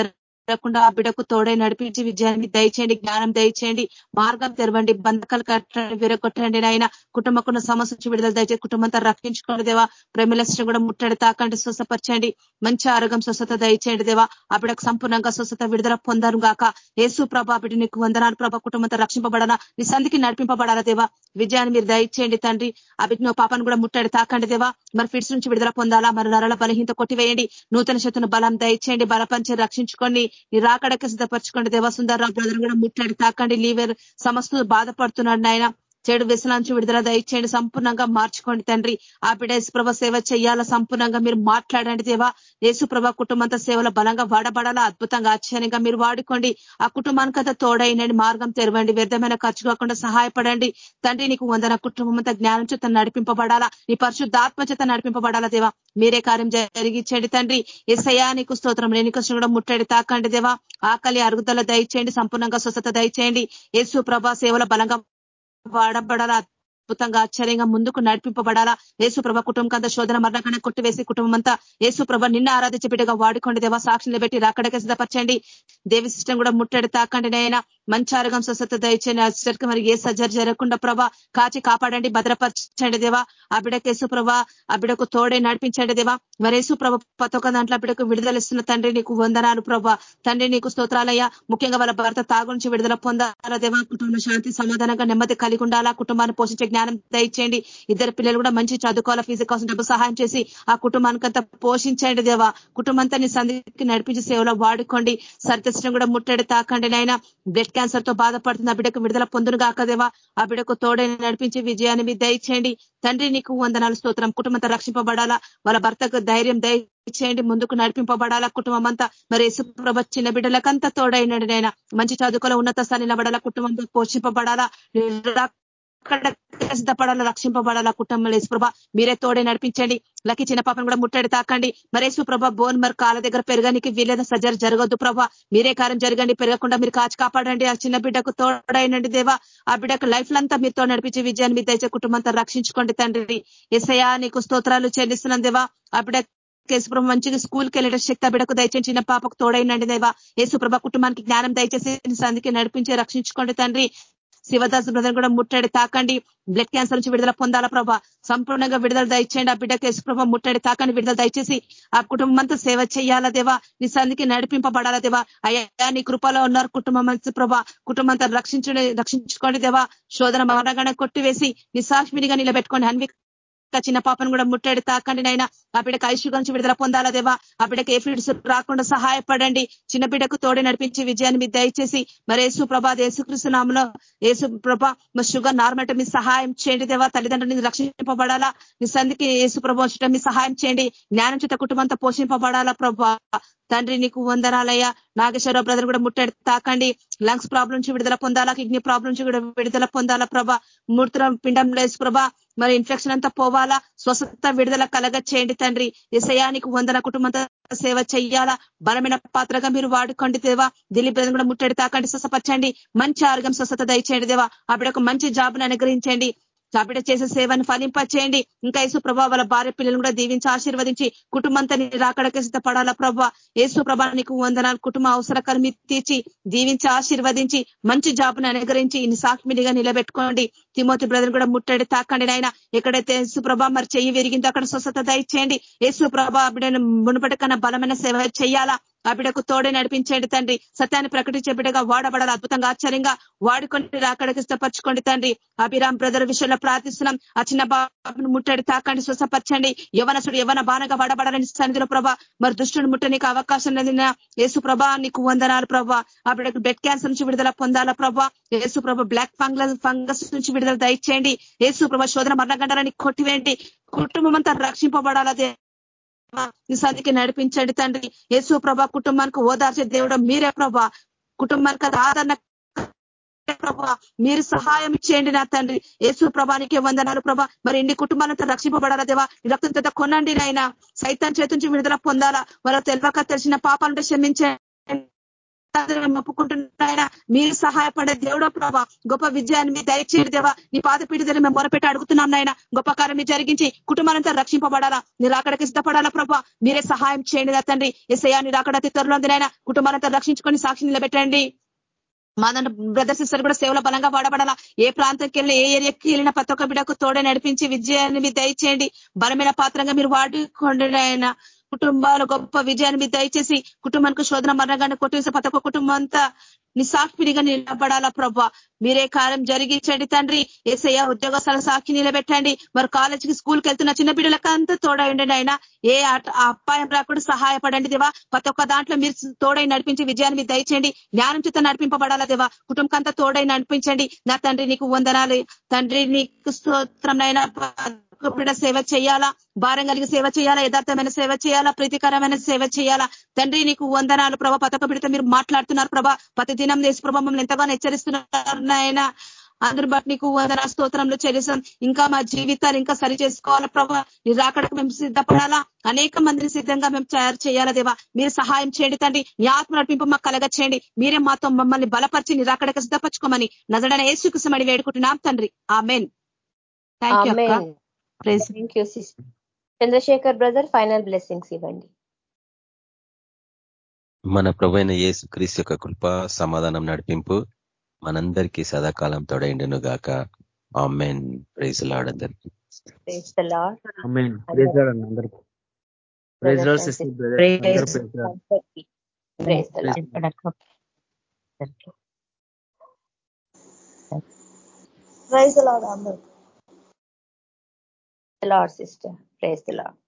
జరగకుండా ఆ బిడకు తోడై నడిపించి విజయాన్ని దయచేయండి జ్ఞానం దయచేయండి మార్గం తెరవండి బంధకాలు కట్టండి విరగొట్టండి నాయన. కుటుంబకున్న సమస్య నుంచి విడుదల దయచేసి కుటుంబంతో రక్షించుకోండి దేవా. ప్రేమలక్ష్యం కూడా ముట్టడి తాకండి స్వస్థపరచండి. మంచి ఆరోగ్యం స్వస్థత దయచేయండి దేవా. ఆ బిడకు సంపూర్ణంగా స్వస్థత విడుదల పొందారు గాక. ఏసు ప్రభా బిడ్డ నీకు వందనాలు ప్రభా. కుటుంబంతో రక్షింపబడనా? నీ సంధికి నడిపింపబడాలా దేవా? విజయాన్ని మీరు దయచేయండి తండ్రి. ఆ బిడ్డ పాపను కూడా ముట్టడి తాకండి దేవా. మరి ఫిట్స్ నుంచి విడుదల పొందాలా? మరి నరల బలహీనత కొట్టివేయండి. నూతన శక్తును బలం దయచేయండి. బలపంచి రక్షించుకొని నీ రాకడక సిద్ధపరచుకోండి. దేవసుందరరావు బ్రదర్ కూడా ముట్టండి తాకండి. లీవర్ సమస్యలు బాధపడుతున్నాడు నాయన. చెడు వ్యసనాంచి విడుదల దయచేయండి. సంపూర్ణంగా మార్చుకోండి తండ్రి. ఆ బిడ్డ యేసుప్రభ సేవ చేయాలా? సంపూర్ణంగా మీరు మాట్లాడండి దేవా. యేసుప్రభ కుటుంబంతో సేవలో బలంగా వాడబడాలా? అద్భుతంగా ఆశ్చర్యంగా మీరు వాడుకోండి. ఆ కుటుంబానికంతా తోడైనండి. మార్గం తెరవండి. వ్యర్థమైన ఖర్చు కాకుండా సహాయపడండి. తండ్రి నీకు వందన కుటుంబం అంతా జ్ఞానం చేత నడిపింపబడాలా? నీ పరిశుద్ధాత్మ చేత నడిపింపబడాలా దేవా? మీరే కార్యం జరిగించండి తండ్రి. ఎస్ఐయా నీకు స్తోత్రం. లేని కృష్ణ కూడా ముట్టడి తాకండి దేవా. ఆకలి అరుగుదల దయచేయండి. సంపూర్ణంగా స్వస్థత దయచేయండి. యేసు ప్రభా సేవల బలంగా వాడబడాలా? అద్భుతంగా ఆశ్చర్యంగా ముందుకు నడిపింపబడాలా? యేసు ప్రభ కుటుంబం అంతా శోధన మరణకన కొట్టివేసి కుటుంబం అంతా యేసు ప్రభ నిన్న ఆరాధించబిడ్డగా వాడుకోండి దేవా. సాక్షిని పెట్టి రాకడకే సిద్ధపరచండి. దేవి సిస్టమ్ కూడా ముట్టడి తాకండి నైనా మంచి ఆరోగ్యం స్వస్థత దయచేయండి. అసిస్టర్కి మరి ఏ సర్జరీ జరగకుండా ప్రభా కాచి కాపాడండి భద్రపరచండి దేవా. ఆ బిడకేసు ప్రభా ఆ బిడకు తోడే నడిపించండి దేవా. మరేసు ప్రభ పతొక దాంట్లో బిడకు విడుదలిస్తున్న తండ్రి నీకు వందనాలు ప్రభా. తండ్రి నీకు స్తోత్రాలయ్యా. ముఖ్యంగా వాళ్ళ భర్త తాగు నుంచి విడుదల పొందాలా దేవా. కుటుంబ శాంతి సమాధానంగా నెమ్మది కలిగి ఉండాలా. కుటుంబాన్ని పోషించే జ్ఞానం దయచేయండి. ఇద్దరు పిల్లలు కూడా మంచి చదువుకోవాలా. ఫీజు కోసం డబ్బు సహాయం చేసి ఆ కుటుంబానికంతా పోషించండి దేవా. కుటుంబంతా నీ సందికి నడిపించి సేవలో వాడుకోండి. సరితృష్ణం కూడా ముట్టడి తాకండి నాయన. బ్లడ్ క్యాన్సర్తో బాధపడుతుంది ఆ బిడ్డకు విడుదల పొందును కాకదేవా ఆ బిడ్డకు తోడైన నడిపించి విజయాన్ని మీ దయచేయండి. తండ్రి నీకు వందనాలు స్తోత్రం. కుటుంబంతో రక్షింపబడాలా? వాళ్ళ భర్తకు ధైర్యం దయచేయండి. ముందుకు నడిపింపబడాలా? కుటుంబం అంతా మరి యేసుప్రభ చిన్న బిడ్డలకంతా తోడైనడు నైనా మంచి చదువుకోలో ఉన్నత స్థాయి నిలబడాలా? కుటుంబంతో పోషింపబడాలా? సిద్ధపడాలా రక్షింపబడాలా కుటుంబంలో యేసుప్రభ? మీరే తోడే నడిపించండి. లకి చిన్న పాపను కూడా ముట్టడి తాకండి. మరేసు ప్రభ బోన్ మరి కాళ్ళ దగ్గర పెరగనికి వీలేదా సజర్ జరగద్దు ప్రభ. మీరే కారం జరగండి. పెరగకుండా మీరు కాచి కాపాడండి. ఆ చిన్న బిడ్డకు తోడైనండి దేవా. ఆ బిడ్డకు లైఫ్ అంతా మీతో నడిపించే విజయాన్ని మీ దయచే కుటుంబంతో రక్షించుకోండి తండ్రి. ఎసయా నీకు స్తోత్రాలు చెల్లిస్తున్నాం దేవా. ఆ బిడ్డ యేసుప్రభ మంచిగా స్కూల్కి వెళ్ళే శక్తి బిడకు దయచేసి చిన్న పాపకు తోడైనండి దేవా. యేసుప్రభ కుటుంబానికి జ్ఞానం దయచేసి అందుకే నడిపించి రక్షించుకోండి తండ్రి. శివదాస్ బ్రదర్ కూడా ముట్టడి తాకండి. బ్లడ్ క్యాన్సర్ నుంచి విడుదల పొందాలా ప్రభా? సంపూర్ణంగా విడుదల దయచేయండి. ఆ బిడ్డకి యేసుప్రభ ముట్టడి తాకండి విడుదల దయచేసి. ఆ కుటుంబం అంతా సేవ చేయాలా దేవా? నీ సందికి నడిపింపబడాలా దేవా? అయ్యా నీ కృపలో ఉన్నారు కుటుంబం ప్రభా. కుటుంబం అంతా రక్షించుకోండి దేవా. శోధన మరణగానే కొట్టివేసి నీ సాక్షినిగా నిలబెట్టుకోండి అన్వి చిన్న పాపను కూడా ముట్టడి తాకండి నైనా ఆ బిడ్డకు ఐశ్వర్యం నుంచి విడుదల పొందాలా దేవా? ఆ బిడ్డకు ఏ ఫీడ్స్ రాకుండా సహాయపడండి. చిన్న బిడ్డకు తోడే నడిపించి విజయాన్ని మీరు దయచేసి మరి యేసు ప్రభా యేసుకృష్ణ నామలో యేసు ప్రభా మా షుగర్ నార్మల్ మీ సహాయం చేయండి దేవా. తల్లిదండ్రులు రక్షింపబడాలా? నీ సంధికి యేసు ప్రభా మీ సహాయం చేయండి. జ్ఞానం చేత కుటుంబంతో పోషింపబడాలా ప్రభా? తండ్రి నీకు వందనాలయ్యా. నాగేశ్వరరావు బ్రదర్ కూడా ముట్టడి తాకండి. లంగ్స్ ప్రాబ్లం నుంచి విడుదల పొందాలా? కిడ్నీ ప్రాబ్లం నుంచి కూడా విడుదల పొందాలా ప్రభా? మూర్తుల పిండం లేసు ప్రభా మరి ఇన్ఫెక్షన్ అంతా పోవాలా? స్వస్థత విడుదల కలగ చేయండి తండ్రి విషయానికి వందన కుటుంబంతో సేవ చేయాలా బలమైన పాత్రగా మీరు వాడుకోండి దేవా. దిలీప్ బ్రదర్ కూడా ముట్టడి తాకండి స్వస్థపరచండి. మంచి ఆరోగ్యం స్వస్థత దయచేయండి దేవా. అప్పుడు ఒక మంచి జాబ్ను అనుగ్రహించండి. చాపిట చేసే సేవను ఫలింపచేయండి. ఇంకా యేసు ప్రభా వాళ్ళ భార్య పిల్లలను కూడా దీవించి ఆశీర్వదించి కుటుంబంతో రాకడకి సిద్ధపడాలా ప్రభా. యేసు ప్రభా నీకు వందనాలు కుటుంబ అవసరకాలు మీరు తీర్చి దీవించి ఆశీర్వదించి మంచి జాబ్ను అనుగరించి సాక్షిమిడిగా నిలబెట్టుకోండి. తిమోతి బ్రదర్ కూడా ముట్టడి తాకండి నాయన. ఎక్కడైతే యేసు ప్రభా మరి చెయ్యి విరిగిందో అక్కడ స్వస్థత దయచేయండి. యేసు ప్రభా బిడ్డను మునుపటి కన్నా బలమైన సేవ చేయాలా? ఆ బిడ్డకు తోడే నడిపించండి తండ్రి. సత్యాన్ని ప్రకటించే బిడ్డగా వాడబడాలి. అద్భుతంగా ఆశ్చర్యంగా వాడుకొని రాకడికి ఇష్టపరచుకోండి తండ్రి. అభిరామ్ బ్రదర్ విషయంలో ప్రార్థిస్తున్నాం. ఆ చిన్న బాబును ముట్టడి తాకండి స్వసపరచండి యవనసుడు యవన బాణగా వాడబడాలని సన్నిధిలో ప్రభా మరి దుష్టుని ముట్టనికి అవకాశం లేదిన యేసు ప్రభా నీకు వందనాలు ప్రభా. ఆ బిడ్డకు బెడ్ క్యాన్సర్ నుంచి విడుదల పొందాలా ప్రభా. యేసు ప్రభ బ్లాక్ ఫంగల్ ఫంగస్ నుంచి విడుదల దయచేయండి. యేసు ప్రభ శోధన మరణగండాలని కొట్టివేయండి. కుటుంబం అంతా రక్షింపబడాలదే సంధికి నడిపించండి తండ్రి. యేసు ప్రభా కుటుంబానికి ఓదార్చే దేవుడు మీరే ప్రభా. కుటుంబానికి ఆదరణ ప్రభా. మీరు సహాయం చేయండి నా తండ్రి. యేసు ప్రభానికి వందనాలు ప్రభా. మరి ఇన్ని కుటుంబాలంతా రక్షింపబడాలా దేవా? రక్తం చేత కొనండి నాయన. సైతం చేతుంచి విడుదల పొందాలా? వాళ్ళ తెలియక తెలిసిన పాపాలను క్షమించండి. ఒప్పుకుంటున్నాయన మీరు సహాయపడే దేవుడో ప్రభా. గొప్ప విజయాన్ని మీ దయచేయడు దేవా. నీ పాద పీడిదని మేము మొరపెట్టి అడుగుతున్నాం నాయన. గొప్ప కార్యం జరిగించి కుటుంబాలంతా రక్షింపబడాలా? మీరు అక్కడికి సిద్ధపడాలా ప్రభా? మీరే సహాయం చేయండి నా తండ్రి. ఎస్ఐయా మీరు అక్కడ త్వరలో నాయన. కుటుంబాలంతా రక్షించుకొని సాక్షి నిలబెట్టండి. మాదండ బ్రదర్ సిస్టర్ కూడా సేవలో బలంగా వాడబడాలా? ఏ ప్రాంతంకి వెళ్ళి ఏ ఏరియాకి వెళ్ళిన ప్రతి ఒక్క బిడకు తోడే నడిపించి విజయాన్ని మీరు దయచేయండి. బలమైన పాత్రంగా మీరు వాడుకోండి ఆయన కుటుంబాలు గొప్ప విజయాన్ని మీరు దయచేసి కుటుంబానికి శోధన మరణగానే కొట్టేసి ప్రతి ఒక్క కుటుంబం అంతా నిసాక్షిడిగా నిలబడాలా ప్రభా? మీరే కార్యం జరిగించండి తండ్రి. ఏసయ్య ఉద్యోగస్థల సాక్షి నిలబెట్టండి. మరి కాలేజీకి స్కూల్కి వెళ్తున్న చిన్న బిడ్డలకంతా అంతా తోడైండి ఆయన ఏ అపాయం రాకుండా సహాయపడండి దేవా. ప్రతి ఒక్క దాంట్లో మీరు తోడై నడిపించి విజయాన్ని మీరు దయచేయండి. జ్ఞానం చేత నడిపింపబడాలా దేవా? కుటుంబంకంతా తోడై నడిపించండి. నా తండ్రి నీకు వందనాలు. తండ్రి నీకు స్తోత్రం అయినా బిడ్డ సేవ చేయాలా? భారం కలిగి సేవ చేయాలా? యథార్థమైన సేవ చేయాలా? ప్రీతికరమైన సేవ చేయాలా? తండ్రి నీకు వందనాలు ప్రభా. పతక పిడితే మీరు మాట్లాడుతున్నారు ప్రభా. ప్రతి దినం దేశ ప్రభా మమ్మల్ని ఎంతగానో హెచ్చరిస్తున్నారు నాయన. అందరి బట్టి నీకు వందన స్తోత్రంలో చెల్లిసాం ఇంకా మా జీవితాలు ఇంకా సరి చేసుకోవాలా ప్రభా? నీ రాకడకు మేము సిద్ధపడాలా? అనేక మందిని సిద్ధంగా మేము తయారు చేయాలా దేవా? మీరు సహాయం చేయండి తండ్రి. నీ ఆత్మ నడిపింపు మాకు కలగ చేయండి మీరే మాతో మమ్మల్ని బలపరిచి నీ రాకడకు సిద్ధపరచుకోమని నజడన ఏసుకుసమని వేడుకుంటున్నాం తండ్రి. Amen Chandrasekhar brother final blessings ఇవ్వండి. మన ప్రభైన యేసు క్రీస్ యొక్క కృప సమాధానం నడిపింపు మనందరికీ సదాకాలం తొడైండును గాక. ఆ మెయిన్ ప్రైజ్ లాడందరికీ ప్రైజ్ లాడ్ అందరికి. Lord sister praise Lord